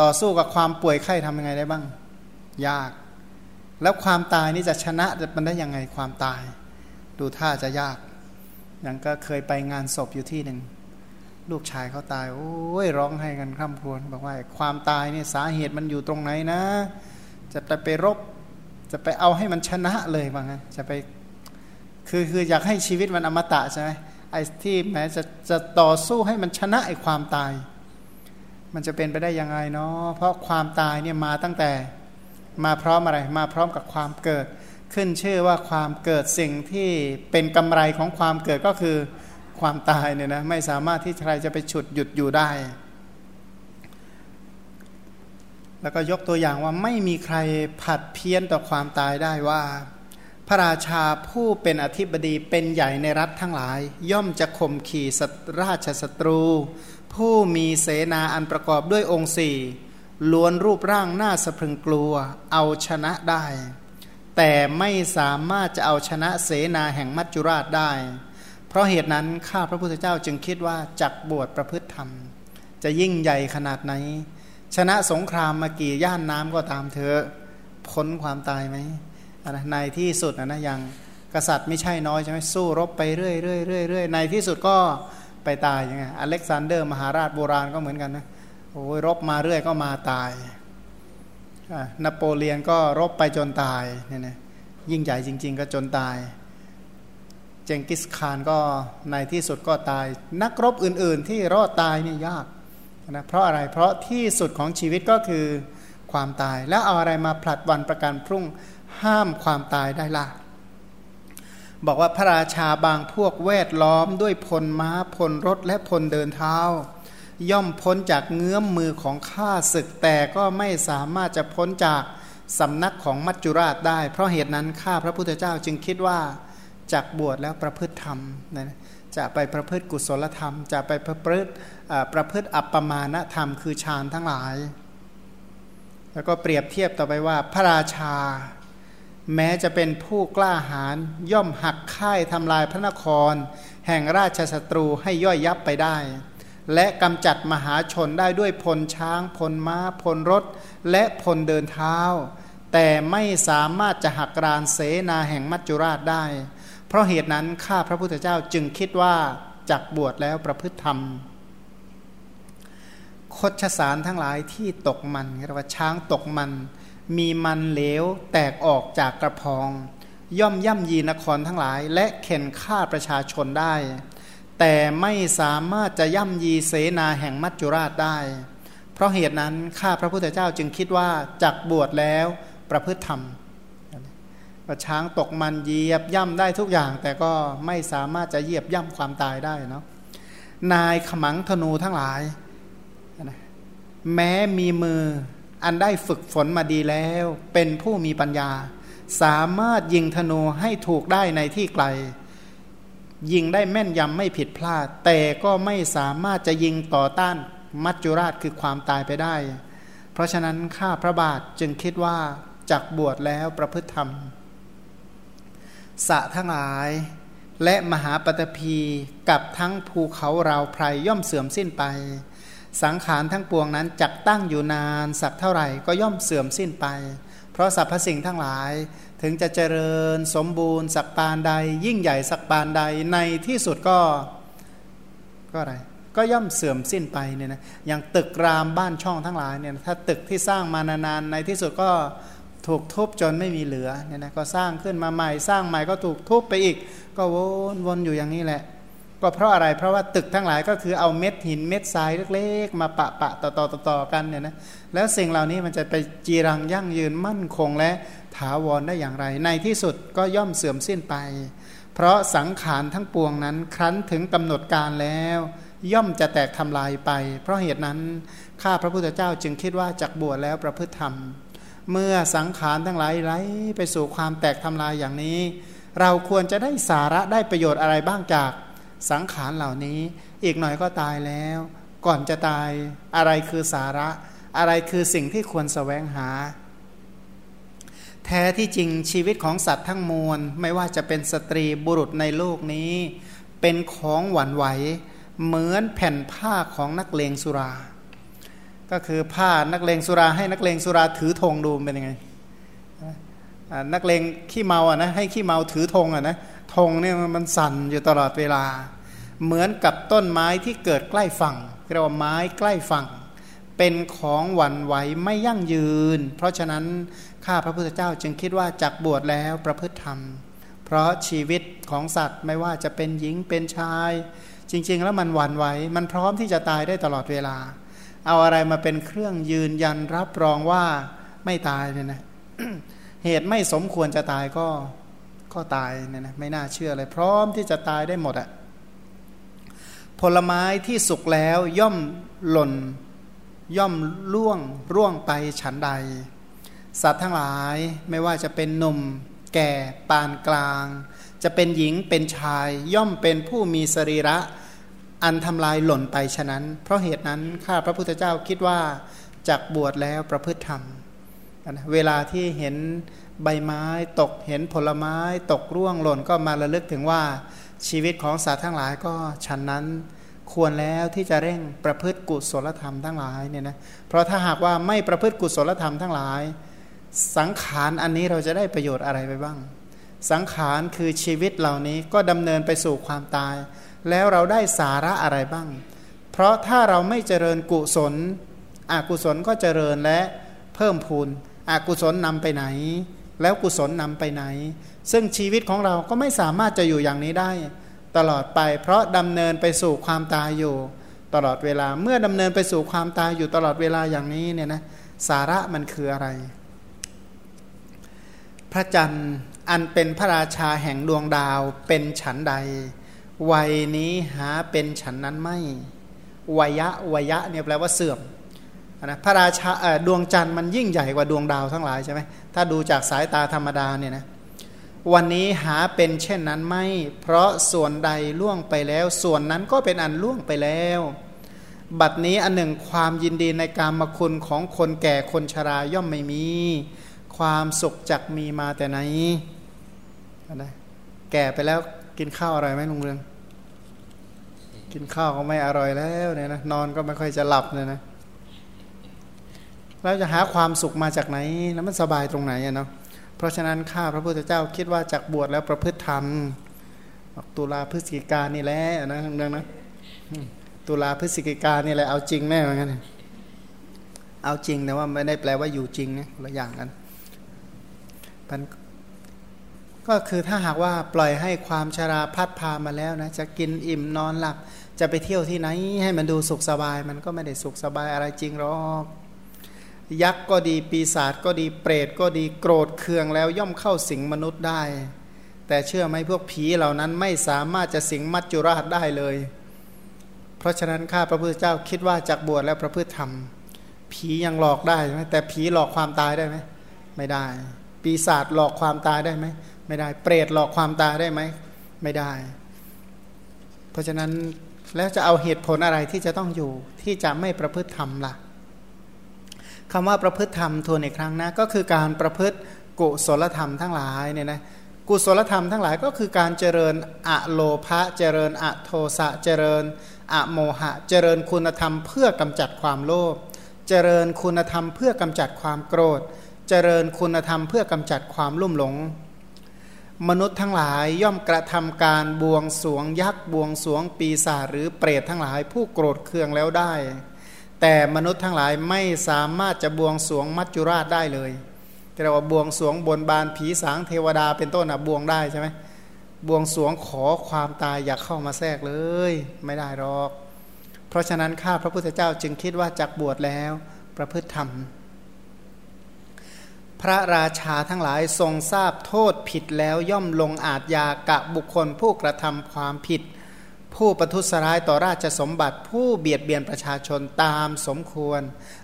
ต่อสู้กับความป่วยไข้ทำยังไงได้บ้าง ยาก แล้วความตายนี่จะชนะมันได้ยังไงความตาย ดูท่าจะยากย่างก็เคยไปงานศพอยู่ที่หนึ่งลูกชายเขาตาย โอ้ยร้องให้กันคร่ำครวญบอกว่าความตายเนี่ยสาเหตุมันอยู่ตรงไหนนะ จะไปไปรบ จะไปเอาให้มันชนะเลยว่างั้นจะไป คือคืออยากให้ชีวิตมันอมตะใช่ไหม ไอ้ที่แม้จะจะต่อสู้ให้มันชนะไอ้ความตาย มันจะเป็นไปได้ยังไงเนาะเพราะความตายเนี่ยมาตั้งแต่มาพร้อมอะไร มาพร้อมกับความเกิด ขึ้นชื่อว่าความเกิดสิ่งที่เป็นกำไรของความเกิดก็คือความตายเนี่ยนะไม่สามารถที่ใครจะไปฉุดหยุดอยู่ได้ แล้วก็ยกตัวอย่างว่าไม่มีใครผัดเพี้ยนต่อความตายได้ว่า พระราชาผู้เป็นอธิบดีเป็นใหญ่ในรัฐทั้งหลาย ย่อมจะข่มขี่สราชสตรู ผู้มีเสนาอันประกอบด้วยองค์สี่ล้วนรูปร่างหน้าสะพรึงกลัว เอาชนะได้ แต่ไม่สามารถจะเอาชนะเสนาแห่งมัจจุราชได้ เพราะเหตุนั้นข้าพระพุทธเจ้าจึงคิดว่าจักบวชประพฤติธรรม จะยิ่งใหญ่ขนาดไหน ชนะสงครามมากี่ย่านน้ำก็ตามเธอพ้นความตายไหม ในที่สุดนะนะอย่างกษัตริย์ไม่ใช่น้อยใช่ไหมสู้รบไปเรื่อยเรื่อยเรื่อยเรื่อยในที่สุดก็ไปตายยังไงอเล็กซานเดอร์มหาราชโบราณก็เหมือนกันนะโอ้ยรบมาเรื่อยก็มาตายนโปเลียนก็รบไปจนตายเนี่ยนะยิ่งใหญ่จริง ๆ ก็จนตาย เจงกิสคานก็ในที่สุดก็ตาย นักรบอื่น ๆ ที่รอดตายนี่ยากนะเพราะอะไรเพราะที่สุดของชีวิตก็คือความตาย แล้วเอาอะไรมาผลัดวันประกันพรุ่ง ห้ามความตายได้ล่ะ บอกว่าพระราชาบางพวกแวดล้อมด้วยพลม้าพลรถและพลเดินเท้า ย่อมพ้นจากเงื้อมมือของข้าศึกแต่ก็ไม่สามารถจะพ้นจากสำนักของมัจจุราชได้ เพราะเหตุนั้นข้าพระพุทธเจ้าจึงคิดว่าจากบวชแล้วประพฤติธรรมนะจะไปประพฤติกุศลธรรม จะไปประพฤติประพฤติอัปปมาณธรรมคือฌานทั้งหลาย แล้วก็เปรียบเทียบต่อไปว่าพระราชา แม้จะเป็นผู้กล้าหาญย่อมหักค่ายทำลายพระนคร แห่งราชสตรูให้ย่อยยับไปได้ และกำจัดมหาชนได้ด้วยพลช้างพลม้าพลรถ และพลเดินเท้า แต่ไม่สามารถจะหักรานเสนาแห่งมัจจุราชได้ เพราะเหตุนั้นข้าพระพุทธเจ้าจึงคิดว่าจักบวชแล้วประพฤติธรรมคดชสารทั้งหลายที่ตกมันเรียกว่าช้างตกมัน มีมันเหลวแตกออกจากกระพอง ย่อมย่ำยีนครทั้งหลาย และเข็นฆ่าประชาชนได้ แต่ไม่สามารถจะย่ำยีเสนาแห่งมัจจุราชได้ เพราะเหตุนั้นข้าพระพุทธเจ้าจึงคิดว่าจักบวชแล้วประพฤติธรรมก็ช้างตกมันเหยียบย่ำได้ทุกอย่าง แต่ก็ไม่สามารถจะเหยียบย่ำความตายได้เนาะนายขมังธนูทั้งหลาย แม้มีมือ อันได้ฝึกฝนมาดีแล้ว เป็นผู้มีปัญญา สามารถยิงธนูให้ถูกได้ในที่ไกล ยิงได้แม่นยำไม่ผิดพลาด แต่ก็ไม่สามารถจะยิงต่อต้านมัจจุราชคือความตายไปได้ เพราะฉะนั้นข้าพระบาทจึงคิดว่าจักบวชแล้วประพฤติธรรม สะทั้งหลาย และมหาปฐพีกับทั้งภูเขาราวไพรย่อมเสื่อมสิ้นไป สังขารทั้งปวงนั้นจักตั้งอยู่นานสักเท่าไหร่ก็ย่อมเสื่อมสิ้นไป เพราะสรรพสิ่งทั้งหลายถึงจะเจริญสมบูรณ์สักปานใด ยิ่งใหญ่สักปานใดในที่สุดก็ก็อะไรก็ย่อมเสื่อมสิ้นไปเนี่ยนะอย่างตึกรามบ้านช่องทั้งหลายเนี่ยถ้าตึกที่สร้างมานานๆในที่สุดก็ถูกทุบจนไม่มีเหลือเนี่ยนะก็สร้างขึ้นมาใหม่สร้างใหม่ก็ถูกทุบไปอีก ก็วนวนอยู่อย่างนี้แหละ ก็เพราะอะไรเพราะว่าตึกทั้งหลายก็คือเอาเม็ดหินเม็ดทรายเล็กๆ มาปะปะต่อต่อต่อต่อกันเนี่ยนะแล้วสิ่งเหล่านี้มันจะไปจีรังยั่งยืนมั่นคงและถาวรได้อย่างไร ในที่สุดก็ย่อมเสื่อมสิ้นไป เพราะสังขารทั้งปวงนั้น ครั้นถึงกำหนดการแล้ว ย่อมจะแตกทำลายไป เพราะเหตุนั้นข้าพระพุทธเจ้าจึงคิดว่าจักบวชแล้วประพฤติธรรม เมื่อสังขารทั้งหลายไหลไปสู่ความแตกทำลายอย่างนี้ เราควรจะได้สาระได้ประโยชน์อะไรบ้างจาก สังขารเหล่านี้ อีกหน่อยก็ตายแล้ว ก่อนจะตายอะไรคือสาระ อะไรคือสิ่งที่ควรสแสวงหา แท้ที่จริงชีวิตของสัตว์ทั้งมวล ไม่ว่าจะเป็นสตรีบุรุษในโลกนี้ เป็นของหวั่นไหว เหมือนแผ่นผ้าของนักเลงสุรา ก็คือผ้านักเลงสุราให้นักเลงสุราถือธงดูเป็นยังไงนักเลงขี้เมาอะนะให้ขี้เมาถือธงอะนะ ธงเนี่ยมันสั่นอยู่ตลอดเวลา เหมือนกับต้นไม้ที่เกิดใกล้ฝั่งเรียกว่าไม้ใกล้ฝั่ง เป็นของหวั่นไหวไม่ยั่งยืน เพราะฉะนั้นข้าพระพุทธเจ้าจึงคิดว่าจักบวชแล้วประพฤติธรรม เพราะชีวิตของสัตว์ไม่ว่าจะเป็นหญิงเป็นชาย จริง ๆ แล้วมันหวั่นไหวมันพร้อมที่จะตายได้ตลอดเวลา เอาอะไรมาเป็นเครื่องยืนยันรับรองว่าไม่ตายเนี่ยนะเหตุไม่สมควรจะตายก็ ก็ตายเนี่ยนะไม่น่าเชื่อเลย พร้อมที่จะตายได้หมดอะผลไม้ที่สุกแล้วย่อมหล่น ย่อมล่วงร่วงไปฉันใด สัตว์ทั้งหลายไม่ว่าจะเป็นหนุ่ม แก่ปานกลาง จะเป็นหญิงเป็นชาย ย่อมเป็นผู้มีสรีระ อันทำลายหล่นไปฉะนั้น เพราะเหตุนั้นข้าพระพุทธเจ้าคิดว่าจากบวชแล้วประพฤติธรรมเวลาที่เห็น ใบไม้ตกเห็นผลไม้ตกร่วงหล่นก็มาระลึกถึงว่าชีวิตของสัตว์ทั้งหลายก็ฉันนั้นควรแล้วที่จะเร่งประพฤติกุศลธรรมทั้งหลายเนี่ยนะเพราะถ้าหากว่าไม่ประพฤติกุศลธรรมทั้งหลาย สังขารอันนี้เราจะได้ประโยชน์อะไรไปบ้าง สังขารคือชีวิตเหล่านี้ก็ดำเนินไปสู่ความตาย แล้วเราได้สาระอะไรบ้าง เพราะถ้าเราไม่เจริญกุศลอกุศลก็เจริญและเพิ่มพูนอกุศลนำไปไหน แล้วกุศลนำไปไหน ซึ่งชีวิตของเราก็ไม่สามารถจะอยู่อย่างนี้ได้ ตลอดไปเพราะดำเนินไปสู่ความตายอยู่ ตลอดเวลาเมื่อดำเนินไปสู่ความตายอยู่ตลอดเวลาอย่างนี้เนี่ยนะสาระมันคืออะไร พระจันทร์อันเป็นพระราชาแห่งดวงดาวเป็นฉันใด วัยนี้หาเป็นฉันนั้นไม่วัยะวัยะเนี่ยแปลว่าเสื่อมนะพระราชาดวงจันทร์มันยิ่งใหญ่กว่าดวงดาวทั้งหลายใช่ไหม ถ้าดูจากสายตาธรรมดาเนี่ยนะวันนี้หาเป็นเช่นนั้นไม่ เพราะส่วนใดล่วงไปแล้ว ส่วนนั้นก็เป็นอันล่วงไปแล้ว บัดนี้อันหนึ่งความยินดีในการมคุณของคนแก่คนชราย่อมไม่มี ความสุขจักมีมาแต่ไหนอะแก่ไปแล้วกินข้าวอร่อยไหมลุงเรือง กินข้าวก็ไม่อร่อยแล้วเนี่ยนะนอนก็ไม่ค่อยจะหลับเลยนะ เราจะหาความสุขมาจากไหน แล้วมันสบายตรงไหนอะเนาะเพราะฉะนั้นข้าพระพุทธเจ้าคิดว่าจากบวชแล้วประพฤติธรรมตุลาพฤศจิกานี่แหละนะเรื่องนะตุลาพฤศจิกานี่แหละเอาจริงแน่เหมือนกันเอาจริงแต่ว่าไม่ได้แปลว่าอยู่จริงนะละอย่างกันมันก็คือถ้าหากว่าปล่อยให้ความชราพัดพามาแล้วนะจะกินอิ่มนอนหลับ จะไปเที่ยวที่ไหน ให้มันดูสุขสบาย มันก็ไม่ได้สุขสบายอะไรจริงหรอก ยักษ์ก็ดีปีศาจก็ดีเปรตก็ดีโกรธเคืองแล้วย่อมเข้าสิงมนุษย์ได้ แต่เชื่อไหมพวกผีเหล่านั้นไม่สามารถจะสิงมัจจุราชได้เลย เพราะฉะนั้นข้าพระพุทธเจ้าคิดว่าจากบวชแล้วประพฤติธรรม ผียังหลอกได้ไหมแต่ผีหลอกความตายได้ไหมไม่ได้ ปีศาจหลอกความตายได้ไหมไม่ได้ เปรตหลอกความตายได้ไหมไม่ได้ เพราะฉะนั้นแล้วจะเอาเหตุผลอะไรที่จะต้องอยู่ที่จะไม่ประพฤติธรรมล่ะ คำว่าประพฤติธรรมทวนอีกครั้งนะก็คือการประพฤติกุศลธรรมทั้งหลายเนี่ยนะกุศลธรรมทั้งหลายก็คือการเจริญอะโลภะเจริญอะโทสะเจริญอะโมหะ เจริญคุณธรรมเพื่อกำจัดความโลภเจริญคุณธรรมเพื่อกำจัดความโกรธ เจริญคุณธรรมเพื่อกำจัดความลุ่มหลง มนุษย์ทั้งหลายย่อมกระทำการบวงสวงยักษ์บวงสวงปีศาจหรือเปรตทั้งหลายผู้โกรธเคืองแล้วได้ แต่มนุษย์ทั้งหลายไม่สามารถจะบวงสวงมัจจุราชได้เลยเรียกว่าบวงสวงบนบานผีสางเทวดาเป็นต้นอะบวงได้ใช่ไหมบวงสวงขอความตายอย่าเข้ามาแทรกเลย ไม่ได้หรอก เพราะฉะนั้นข้าพระพุทธเจ้าจึงคิดว่าจักบวชแล้วประพฤติธรรม พระราชาทั้งหลายทรงทราบโทษผิดแล้วย่อมลงอาจยากะบุคคลผู้กระทำความผิด ผู้ประทุษร้ายต่อราชสมบัติ ผู้เบียดเบียนประชาชนตามสมควร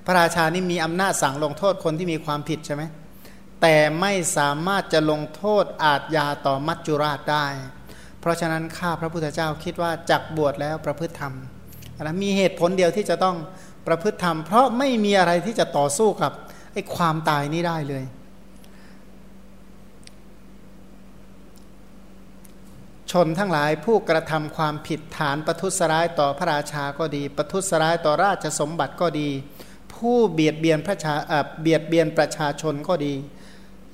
พระราชานี่มีอำนาจสั่งลงโทษคนที่มีความผิดใช่ไหมแต่ไม่สามารถจะลงโทษอาจยาต่อมัจจุราชได้ เพราะฉะนั้นข้าพระพุทธเจ้าคิดว่าจักบวชแล้วประพฤติธรรมนะมีเหตุผลเดียวที่จะต้องประพฤติธรรม เพราะไม่มีอะไรที่จะต่อสู้กับไอ้ความตายนี้ได้เลย ชนทั้งหลายผู้กระทำความผิดฐานประทุษร้ายต่อพระราชาก็ดี ประทุษร้ายต่อราชสมบัติก็ดี ผู้เบียดเบียนพระชาเบียดเบียนประชาชนก็ดี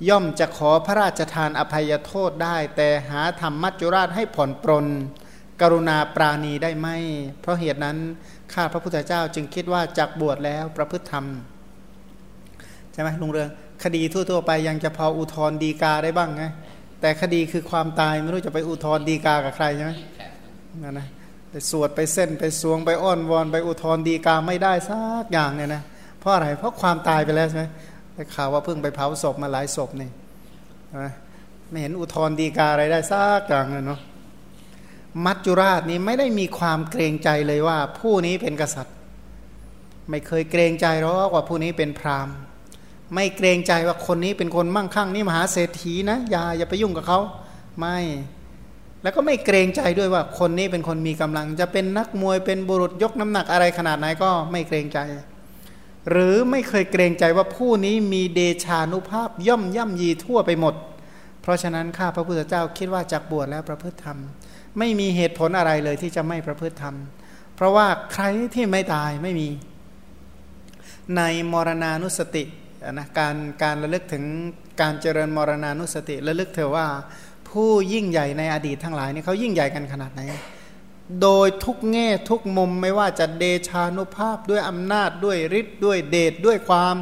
ย่อมจะขอพระราชทานอภัยโทษได้ แต่หาธรรมมัจจุราชให้ผ่อนปรนกรุณาปราณีได้ไหมเพราะเหตุนั้นข้าพระพุทธเจ้าจึงคิดว่าจักบวชแล้วประพฤติธรรมใช่ไหมลุงเรืองคดีทั่วๆไปยังจะพออุทธรดีกาได้บ้างไง แต่คดีคือความตายไม่รู้จะไปอุทธรดีกากับใครใช่ไหมนั่นนะไปสวดไปเส้นไปสวงไปอ้อนวอนไปอุทธรดีกาไม่ได้สักอย่างเนี่ยนะเพราะอะไรเพราะความตายไปแล้วใช่ไหมได้ข่าวว่าเพิ่งไปเผาศพมาหลายศพนี่ไม่เห็นอุทธรดีกาอะไรได้ซักอย่างเลยเนาะมัจจุราชนี้ไม่ได้มีความเกรงใจเลยว่า ผู้นี้เป็นกษัตริย์ ไม่เคยเกรงใจหรอกว่าผู้นี้เป็นพราหมณ์ ไม่เกรงใจว่าคนนี้เป็นคนมั่งคั่งนี่มหาเศรษฐีนะอย่าอย่าไปยุ่งกับเขาไม่ แล้วก็ไม่เกรงใจด้วยว่าคนนี้เป็นคนมีกำลัง จะเป็นนักมวยเป็นบุรุษยกน้ำหนักอะไรขนาดไหนก็ไม่เกรงใจ หรือไม่เคยเกรงใจว่าผู้นี้มีเดชานุภาพย่อมย่ำยีทั่วไปหมด เพราะฉะนั้นข้าพระพุทธเจ้าคิดว่าจากบวชแล้วประพฤติธรรม ไม่มีเหตุผลอะไรเลยที่จะไม่ประพฤติธรรม เพราะว่าใครที่ไม่ตายไม่มี ในมรณานุสติ นะการการระลึกถึงการเจริญมรณานุสติระลึกเถอว่าผู้ยิ่งใหญ่ในอดีตทั้งหลายนี่เขายิ่งใหญ่กันขนาดไหน โดยทุกแง่ทุกมุมไม่ว่าจะเดชานุภาพด้วยอำนาจด้วยฤทธิ์ด้วยเดชด้วยความ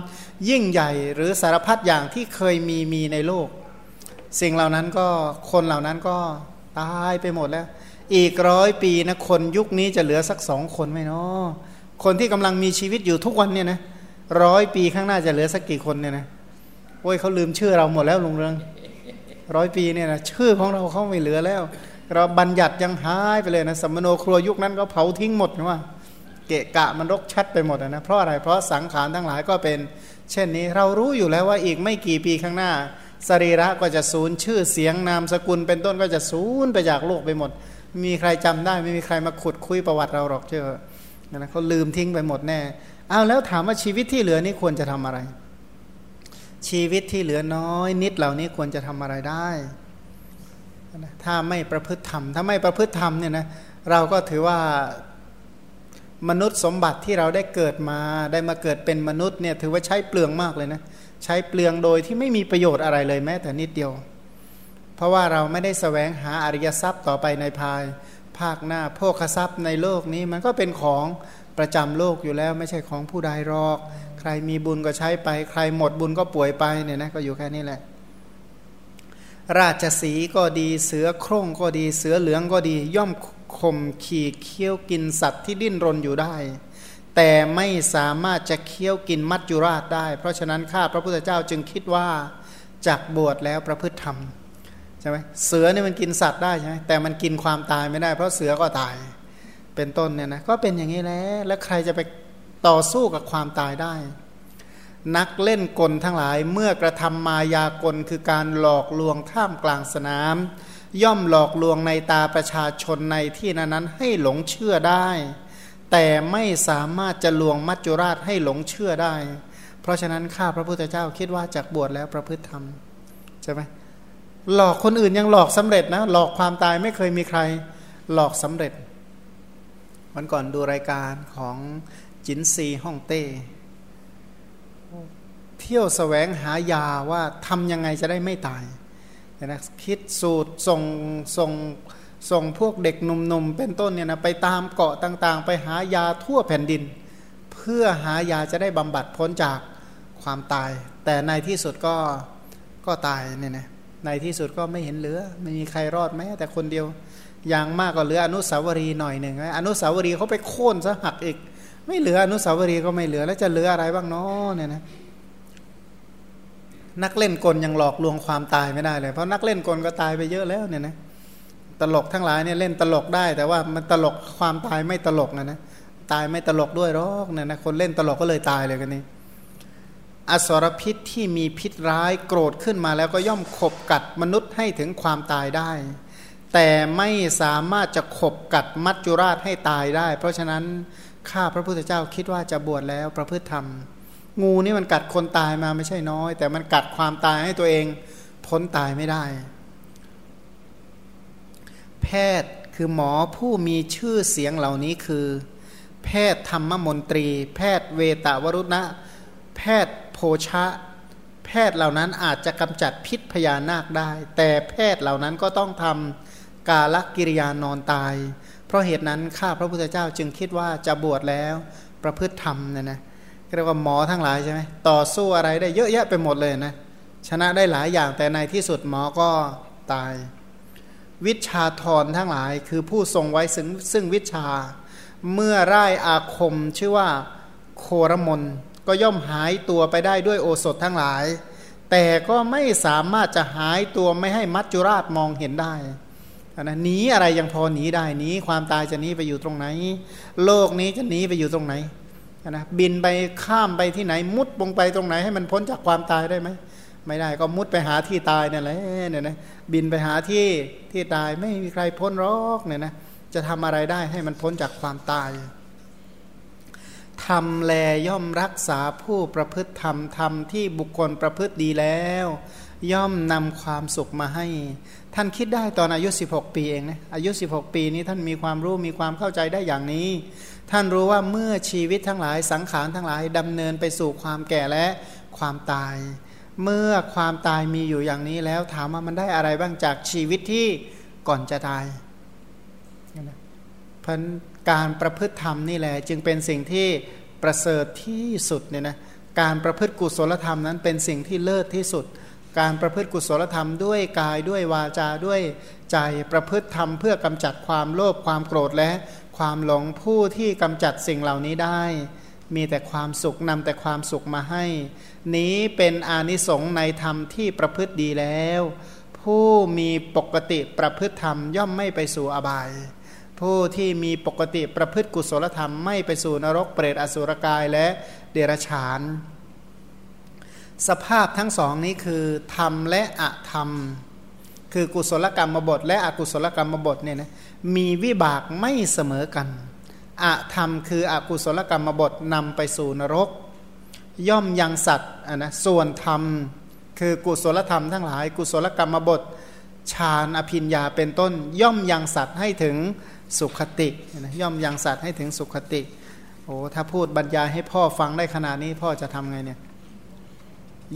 ยิ่งใหญ่ หรือสารพัดอย่างที่เคยมีมีในโลก สิ่งเหล่านั้นก็คนเหล่านั้นก็ตายไปหมดแล้ว อีกร้อยปีนะคนยุคนี้จะเหลือสักสองคนไหมเนาะคนที่กำลังมีชีวิตอยู่ทุกวันเนี่ยนะ ร้อยปีข้างหน้าจะเหลือสักกี่คนเนี่ยนะโอ้ยเขาลืมชื่อเราหมดแล้วลุงเรืองร้อยปีเนี่ยนะชื่อของเราเขาไม่เหลือแล้ว เราบัญญัติยังหายไปเลยนะสมโนครัวยุคนั้นก็เผาทิ้งหมดนะว่าเกะกะมันรกชัดไปหมดนะเพราะอะไรเพราะสังขารทั้งหลายก็เป็น เช่นนี้เรารู้อยู่แล้วว่าอีกไม่กี่ปีข้างหน้าสรีระก็จะสูญชื่อเสียงนามสกุลเป็นต้นก็จะสูญไปจากโลกไปหมด มีใครจำได้ไม่มีใครมาขุดคุยประวัติเราหรอกเชื่อนะเขาลืมทิ้งไปหมดแน่ เอาแล้วถามว่าชีวิตที่เหลือนี่ควรจะทำอะไร ชีวิตที่เหลือน้อยนิดเหล่านี้ควรจะทำอะไรได้ถ้าไม่ประพฤติธรรม ถ้าไม่ประพฤติธรรมเนี่ยนะเราก็ถือว่ามนุษย์สมบัติที่เราได้เกิดมาได้มาเกิดเป็นมนุษย์เนี่ยถือว่าใช้เปลืองมากเลยนะใช้เปลืองโดยที่ไม่มีประโยชน์อะไรเลยแม้แต่นิดเดียว เพราะว่าเราไม่ได้สแสวงหาอริยทรัพย์ต่อไปในภาย ภาคหน้าโภคทรัพย์ในโลกนี้มันก็เป็นของ ประจำโลกอยู่แล้วไม่ใช่ของผู้ใดหรอก ใครมีบุญก็ใช้ไป ใครหมดบุญก็ป่วยไปเนี่ยนะก็อยู่แค่นี้แหละ ราชสีก็ดีเสือโคร่งก็ดีเสือเหลืองก็ดี ย่อมข่มขี่เคี้ยวกินสัตว์ที่ดิ้นรนอยู่ได้ แต่ไม่สามารถจะเคี้ยวกินมัจจุราชได้ เพราะฉะนั้นข้าพระพุทธเจ้าจึงคิดว่าจากบวชแล้วประพฤติธรรมใช่ไหมเสือเนี่ยมันกินสัตว์ได้ใช่ไหมแต่มันกินความตายไม่ได้ เพราะเสือก็ตาย เป็นต้นเนี่ยนะก็เป็นอย่างนี้แล้ว แล้วใครจะไปต่อสู้กับความตายได้ นักเล่นกลทั้งหลายเมื่อกระทำมายากลคือการหลอกลวงท่ามกลางสนาม ย่อมหลอกลวงในตาประชาชนในที่นั้นนั้นให้หลงเชื่อได้ แต่ไม่สามารถจะลวงมัจจุราชให้หลงเชื่อได้ เพราะฉะนั้นข้าพระพุทธเจ้าคิดว่าจากบวชแล้วประพฤติธรรมใช่ไหมหลอกคนอื่นยังหลอกสำเร็จนะหลอกความตายไม่เคยมีใครหลอกสำเร็จ วันก่อนดูรายการของจินซีฮ่องเต้ เที่ยวสแสวงหายาว่าทำยังไงจะได้ไม่ตายนะคิดสูตรส่งส่งส่งพวกเด็กหนุ่มๆเป็นต้นเนี่ยนะไปตามเกาะต่างๆ ไปหายาทั่วแผ่นดิน เพื่อหายาจะได้บำบัดพ้นจากความตาย แต่ในที่สุดก็ก็ตายเนี่ยนะในที่สุดก็ไม่เห็นเหลือ ไม่มีใครรอดแม้แต่คนเดียว อย่างมากก็เหลืออนุสาวรีย์หน่อยหนึ่งอนุสาวรีย์เขาไปโค่นซะหักอีก ไม่เหลืออนุสาวรีย์ก็ไม่เหลือแล้วจะเหลืออะไรบ้างเนาะเนี่ยนะนักเล่นกลยังหลอกลวงความตายไม่ได้เลยเพราะนักเล่นกลก็ตายไปเยอะแล้วเนี่ยนะตลกทั้งหลายเนี่ยเล่นตลกได้ แต่ว่ามันตลกความตายไม่ตลกนะนะตายไม่ตลกด้วยหรอกเนี่ยนะคนเล่นตลกก็เลยตายเลยกันนี้อสรพิษที่มีพิษร้ายโกรธขึ้นมาแล้วก็ย่อมขบกัดมนุษย์ให้ถึงความตายได้ แต่ไม่สามารถจะขบกัดมัจจุราชให้ตายได้ เพราะฉะนั้นข้าพระพุทธเจ้าคิดว่าจะบวชแล้วประพฤติธรรม งูนี่มันกัดคนตายมาไม่ใช่น้อย แต่มันกัดความตายให้ตัวเองพ้นตายไม่ได้ แพทย์คือหมอผู้มีชื่อเสียงเหล่านี้คือ แพทย์ธรรมมนตรี แพทย์เวตาวรุณะ แพทย์โภชะ แพทย์เหล่านั้นอาจจะกำจัดพิษพญานาคได้ แต่แพทย์เหล่านั้นก็ต้องทำ กาลกิริยานอนตาย เพราะเหตุนั้นข้าพระพุทธเจ้าจึงคิดว่าจะบวชแล้วประพฤติธรรมนะนะเรียกว่าหมอทั้งหลายใช่ไหมต่อสู้อะไรได้เยอะแยะไปหมดเลยนะชนะได้หลายอย่างแต่ในที่สุดหมอก็ตาย วิชาธรทั้งหลายคือผู้ทรงไว้ซึ่งซึ่งวิชา เมื่อไร้อาคมชื่อว่าโครมนก็ย่อมหายตัวไปได้ด้วยโอสถทั้งหลาย แต่ก็ไม่สามารถจะหายตัวไม่ให้มัจจุราชมองเห็นได้ นะหนีอะไรยังพอหนีได้หนีความตายจะหนีไปอยู่ตรงไหน โลกนี้จะหนีไปอยู่ตรงไหนนะบินไปข้ามไปที่ไหนมุดลงไปตรงไหนให้มันพ้นจากความตายได้ไหมไม่ได้ก็มุดไปหาที่ตายนั่นแหละเนี่ยนะบินไปหาที่ที่ตายไม่มีใครพ้นรอกเนี่ยนะจะทำอะไรได้ให้มันพ้นจากความตายทำแลย่อมรักษาผู้ประพฤติธรรมธรรมที่บุคคลประพฤติดีแล้ว ย่อมนำความสุขมาให้ ท่านคิดได้ตอนอายุ 16 ปีเองนะอายุ 16 ปีนี้ท่านมีความรู้มีความเข้าใจได้อย่างนี้ ท่านรู้ว่าเมื่อชีวิตทั้งหลายสังขารทั้งหลายดำเนินไปสู่ความแก่และความตาย เมื่อความตายมีอยู่อย่างนี้แล้วถามว่ามันได้อะไรบ้างจากชีวิตที่ก่อนจะตายพันการประพฤติธรรมนี่แหละจึงเป็นสิ่งที่ประเสริฐที่สุดเนี่ยนะการประพฤติกุศลธรรมนั้นเป็นสิ่งที่เลิศที่สุด การประพฤติกุศลธรรมด้วยกายด้วยวาจาด้วยใจประพฤติธรรมเพื่อกำจัดความโลภความโกรธและความหลงผู้ที่กำจัดสิ่งเหล่านี้ได้ มีแต่ความสุขนำแต่ความสุขมาให้ นี้เป็นอานิสงส์ในธรรมที่ประพฤติดีแล้ว ผู้มีปกติประพฤติธรรมย่อมไม่ไปสู่อบาย ผู้ที่มีปกติประพฤติกุศลธรรมไม่ไปสู่นรกเปรตอสุรกายและเดรัจฉาน สภาพทั้งสองนี้คือธรรมและอธรรม คือกุศลกรรมบท และอกุศลกรรมบทเนี่ยนะมีวิบากไม่เสมอกันอธรรมคืออกุศลกรรมบทนำไปสู่นรก ย่อมยังสัตว์นะส่วนธรรมคือกุศลธรรมทั้งหลาย กุศลกรรมบทฌานอภิญญาเป็นต้น ย่อมยังสัตว์ให้ถึงสุขติย่อมยังสัตว์ให้ถึงสุขติโอ้ถ้าพูดบรรยายให้พ่อฟังได้ขนาดนี้พ่อจะทำไงเนี่ย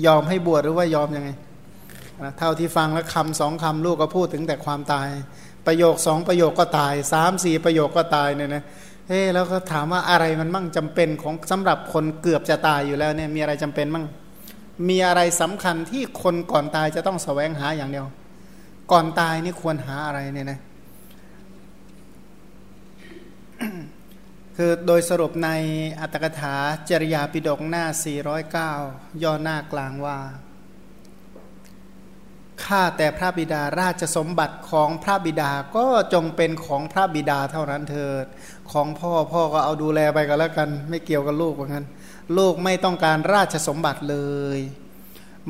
ยอมให้บวชหรือว่ายอมยังไงเท่าที่ฟังแล้วคำสองคำลูกก็พูดถึงแต่ความตาย ประโยคสองประโยคก็ตายสามสี่ประโยคก็ตายเนี่ยนะเฮ้แล้วก็ถามว่าอะไรมันมั่งจำเป็นของสำหรับคนเกือบจะตายอยู่แล้วเนี่ยมีอะไรจำเป็นมั่งมีอะไรสำคัญที่คนก่อนตายจะต้องแสวงหาอย่างเดียว ก่อนตายนี่ควรหาอะไรเนี่ยนะ คือโดยสรุปในอัตถกถาจริยาปิฎกหน้า 409 ย่อหน้ากลางว่า ข้าแต่พระบิดาราชสมบัติของพระบิดาก็จงเป็นของพระบิดาเท่านั้นเถิด ของพ่อพ่อก็เอาดูแลไปกันแล้วกัน ไม่เกี่ยวกับลูกเหมือนกันลูกไม่ต้องการราชสมบัติเลย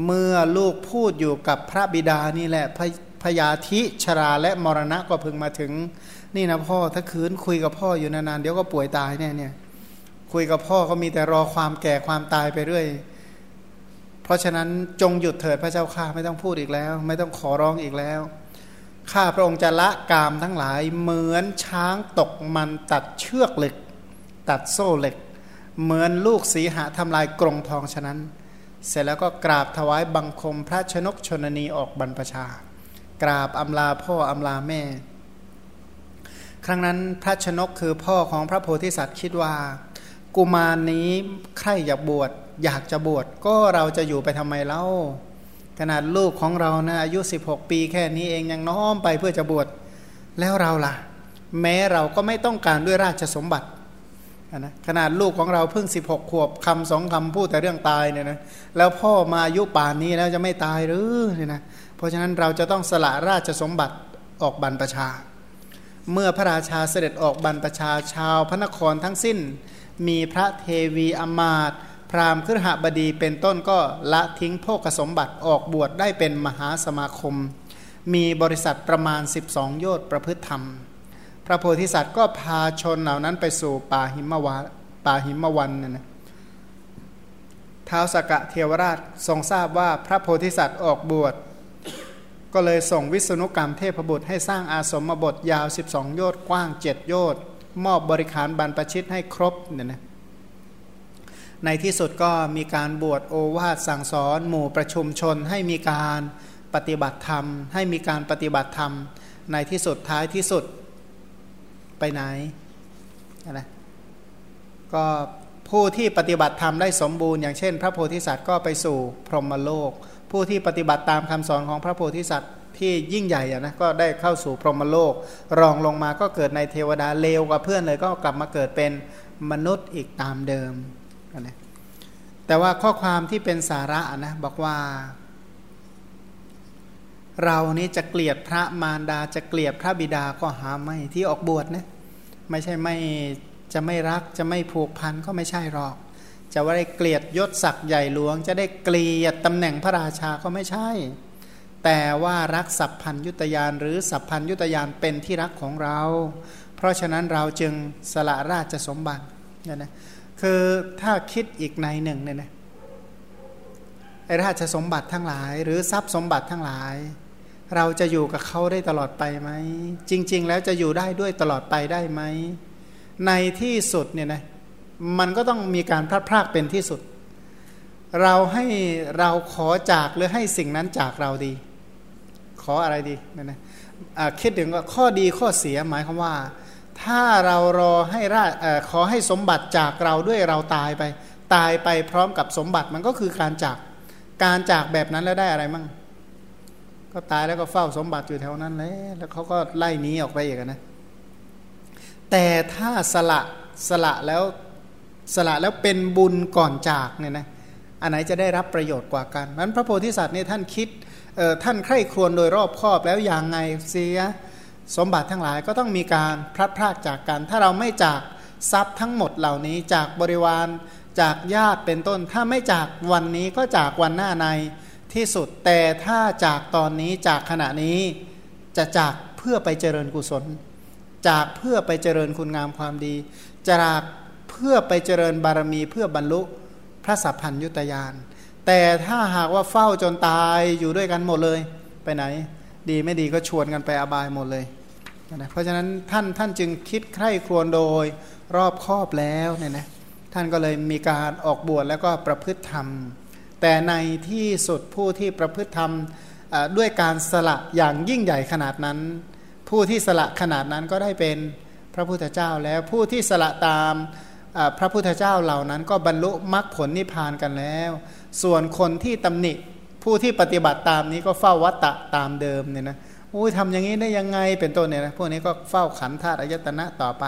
เมื่อลูกพูดอยู่กับพระบิดานี่แหละพ พยาธิชราและมรณะก็พึงมาถึง นี่นะพ่อถ้าคืนคุยกับพ่ออยู่นานๆเดี๋ยวก็ป่วยตายแน่เนี่ยคุยกับพ่อก็มีแต่รอความแก่ความตายไปเรื่อยเพราะฉะนั้นจงหยุดเถิดพระเจ้าข้าไม่ต้องพูดอีกแล้ว ไม่ต้องขอร้องอีกแล้วข้าพระองค์จะละกามทั้งหลายเหมือนช้างตกมันตัดเชือกเหล็ก ตัดโซ่เหล็ก เหมือนลูกสีหะทำลายกรงทองฉะนั้น เสร็จแล้วก็กราบถวายบังคมพระชนกชนนีออกบรรพชา กราบอำลาพ่ออำลาแม่ ครั้งนั้นพระชนกคือพ่อของพระโพธิสัตว์คิดว่า กุมารนนี้ใครอยากบวชอยากจะบวชก็เราจะอยู่ไปทำไมเล่า ขนาดลูกของเรานะอายุ 16 ปีแค่นี้เองยังน้อมไปเพื่อจะบวชแล้วเราล่ะ แม้เราก็ไม่ต้องการด้วยราชสมบัตินะขนาดลูกของเราเพิ่ง 16 ขวบคำสองคำพูดแต่เรื่องตายเนี่ยนะแล้วพ่อมาอายุป่านนี้แล้วจะไม่ตายหรือเนี่ยนะ เพราะฉะนั้นเราจะต้องสละราชสมบัติออกบรรพชา เมื่อพระราชาเสด็จออกบรรพชาชาวพระนครทั้งสิ้น มีพระเทวีอมาตพราหมณ์ครหบดีเป็นต้นก็ละทิ้งโภคสมบัติออกบวชได้เป็นมหาสมาคม มีบริษัทประมาณ 12 โยชน์ประพฤติธรรม พระโพธิสัตว์ก็พาชนเหล่านั้นไปสู่ป่าหิมวาป่าหิมวันเนี่ยนะท้าวสกะเทวราชทรงทราบว่าพระโพธิสัตว์ออกบวช ก็เลยส่งวิษณุกรรมเทพบุตรให้สร้างอาสมบทยาว 12 โยชน์กว้าง 7 โยชน์มอบบริขารบรรพชิตให้ครบเนี่ยนะในที่สุดก็มีการบวชโอวาทสั่งสอนหมู่ประชุมชนให้มีการปฏิบัติธรรม ให้มีการปฏิบัติธรรม ในที่สุดท้ายที่สุดไปไหนอะไรก็ผู้ที่ปฏิบัติธรรมได้สมบูรณ์ อย่างเช่น พระโพธิสัตว์ก็ไปสู่พรหมโลก ผู้ที่ปฏิบัติตามคำสอนของพระโพธิสัตว์ที่ยิ่งใหญ่นะก็ได้เข้าสู่พรหมโลก รองลงมาก็เกิดในเทวดาเลวกว่าเพื่อนเลยก็กลับมาเกิดเป็นมนุษย์อีกตามเดิมนะแต่ว่าข้อความที่เป็นสาระนะบอกว่า เรานี้จะเกลียดพระมารดาจะเกลียดพระบิดาก็หาไม่ที่ออกบวชนะไม่ใช่ไม่จะไม่รักจะไม่ผูกพันก็ไม่ใช่หรอก จะว่าได้เกลียดยศศักดิ์ใหญ่หลวง จะได้เกลียดตำแหน่งพระราชาก็ไม่ใช่ แต่ว่ารักสัพพัญยุตยานหรือสัพพัญยุตยานเป็นที่รักของเรา เพราะฉะนั้นเราจึงสละราชสมบัติเนี่ยนะคือถ้าคิดอีกในหนึ่งเนี่ยนะไอราชสมบัติทั้งหลาย หรือทรัพย์สมบัติทั้งหลาย เราจะอยู่กับเขาได้ตลอดไปไหมจริง ๆ แล้วจะอยู่ได้ด้วยตลอดไปได้ไหมในที่สุดเนี่ยนะ มันก็ต้องมีการพลาดพลาดเป็นที่สุด เราให้เราขอจากหรือให้สิ่งนั้นจากเราดี ขออะไรดีนะนะคิดถึงว่าข้อดีข้อเสียหมายความว่า ถ้าเรารอให้ราขอให้สมบัติจากเราด้วยเราตายไป ตายไปพร้อมกับสมบัติมันก็คือการจากการจากแบบนั้นแล้วได้อะไรมั่งก็ตายแล้วก็เฝ้าสมบัติอยู่แถวนั้นเลยแล้วเขาก็ไล่หนีออกไปอีกนะ แต่ถ้าสละสละแล้ว สละแล้วเป็นบุญก่อนจากเนี่ยนะอันไหนจะได้รับประโยชน์กว่ากันนั้นพระโพธิสัตว์เนี่ยท่านคิดท่านใคร่ครวญโดยรอบครอบแล้วอย่างไงเสียสมบัติทั้งหลายก็ต้องมีการพลัดพรากจากกัน ถ้าเราไม่จากทรัพย์ทั้งหมดเหล่านี้จากบริวารจากญาติเป็นต้น ถ้าไม่จากวันนี้ก็จากวันหน้าในที่สุดแต่ถ้าจากตอนนี้จากขณะนี้จะจากเพื่อไปเจริญกุศล จากเพื่อไปเจริญคุณงามความดีจาก พื่อไปเจริญบารมีเพื่อบรรลุพระสัพพัญยุตยาน แต่ถ้าหากว่าเฝ้าจนตายอยู่ด้วยกันหมดเลย ไปไหน ดีไม่ดีก็ชวนกันไปอบายหมดเลยนะเพราะฉะนั้นท่านท่านจึงคิดใคร่ครวญโดยรอบครอบแล้วเนี่ยนะท่านก็เลยมีการออกบวชแล้วก็ประพฤติธรรม แต่ในที่สุดผู้ที่ประพฤติธรรมด้วยการสละอย่างยิ่งใหญ่ขนาดนั้น ผู้ที่สละขนาดนั้นก็ได้เป็นพระพุทธเจ้าแล้วผู้ที่สละตาม พระพุทธเจ้าเหล่านั้นก็บรรลุมรรคผลนิพพานกันแล้ว ส่วนคนที่ตำหนิผู้ที่ปฏิบัติตามนี้ก็เฝ้าวัตตะตามเดิมเนี่ยนะอุ้ยทำอย่างนี้ได้ยังไงเป็นต้นเนี่ยนะพวกนี้ก็เฝ้าขันธาตุอายตนะต่อไป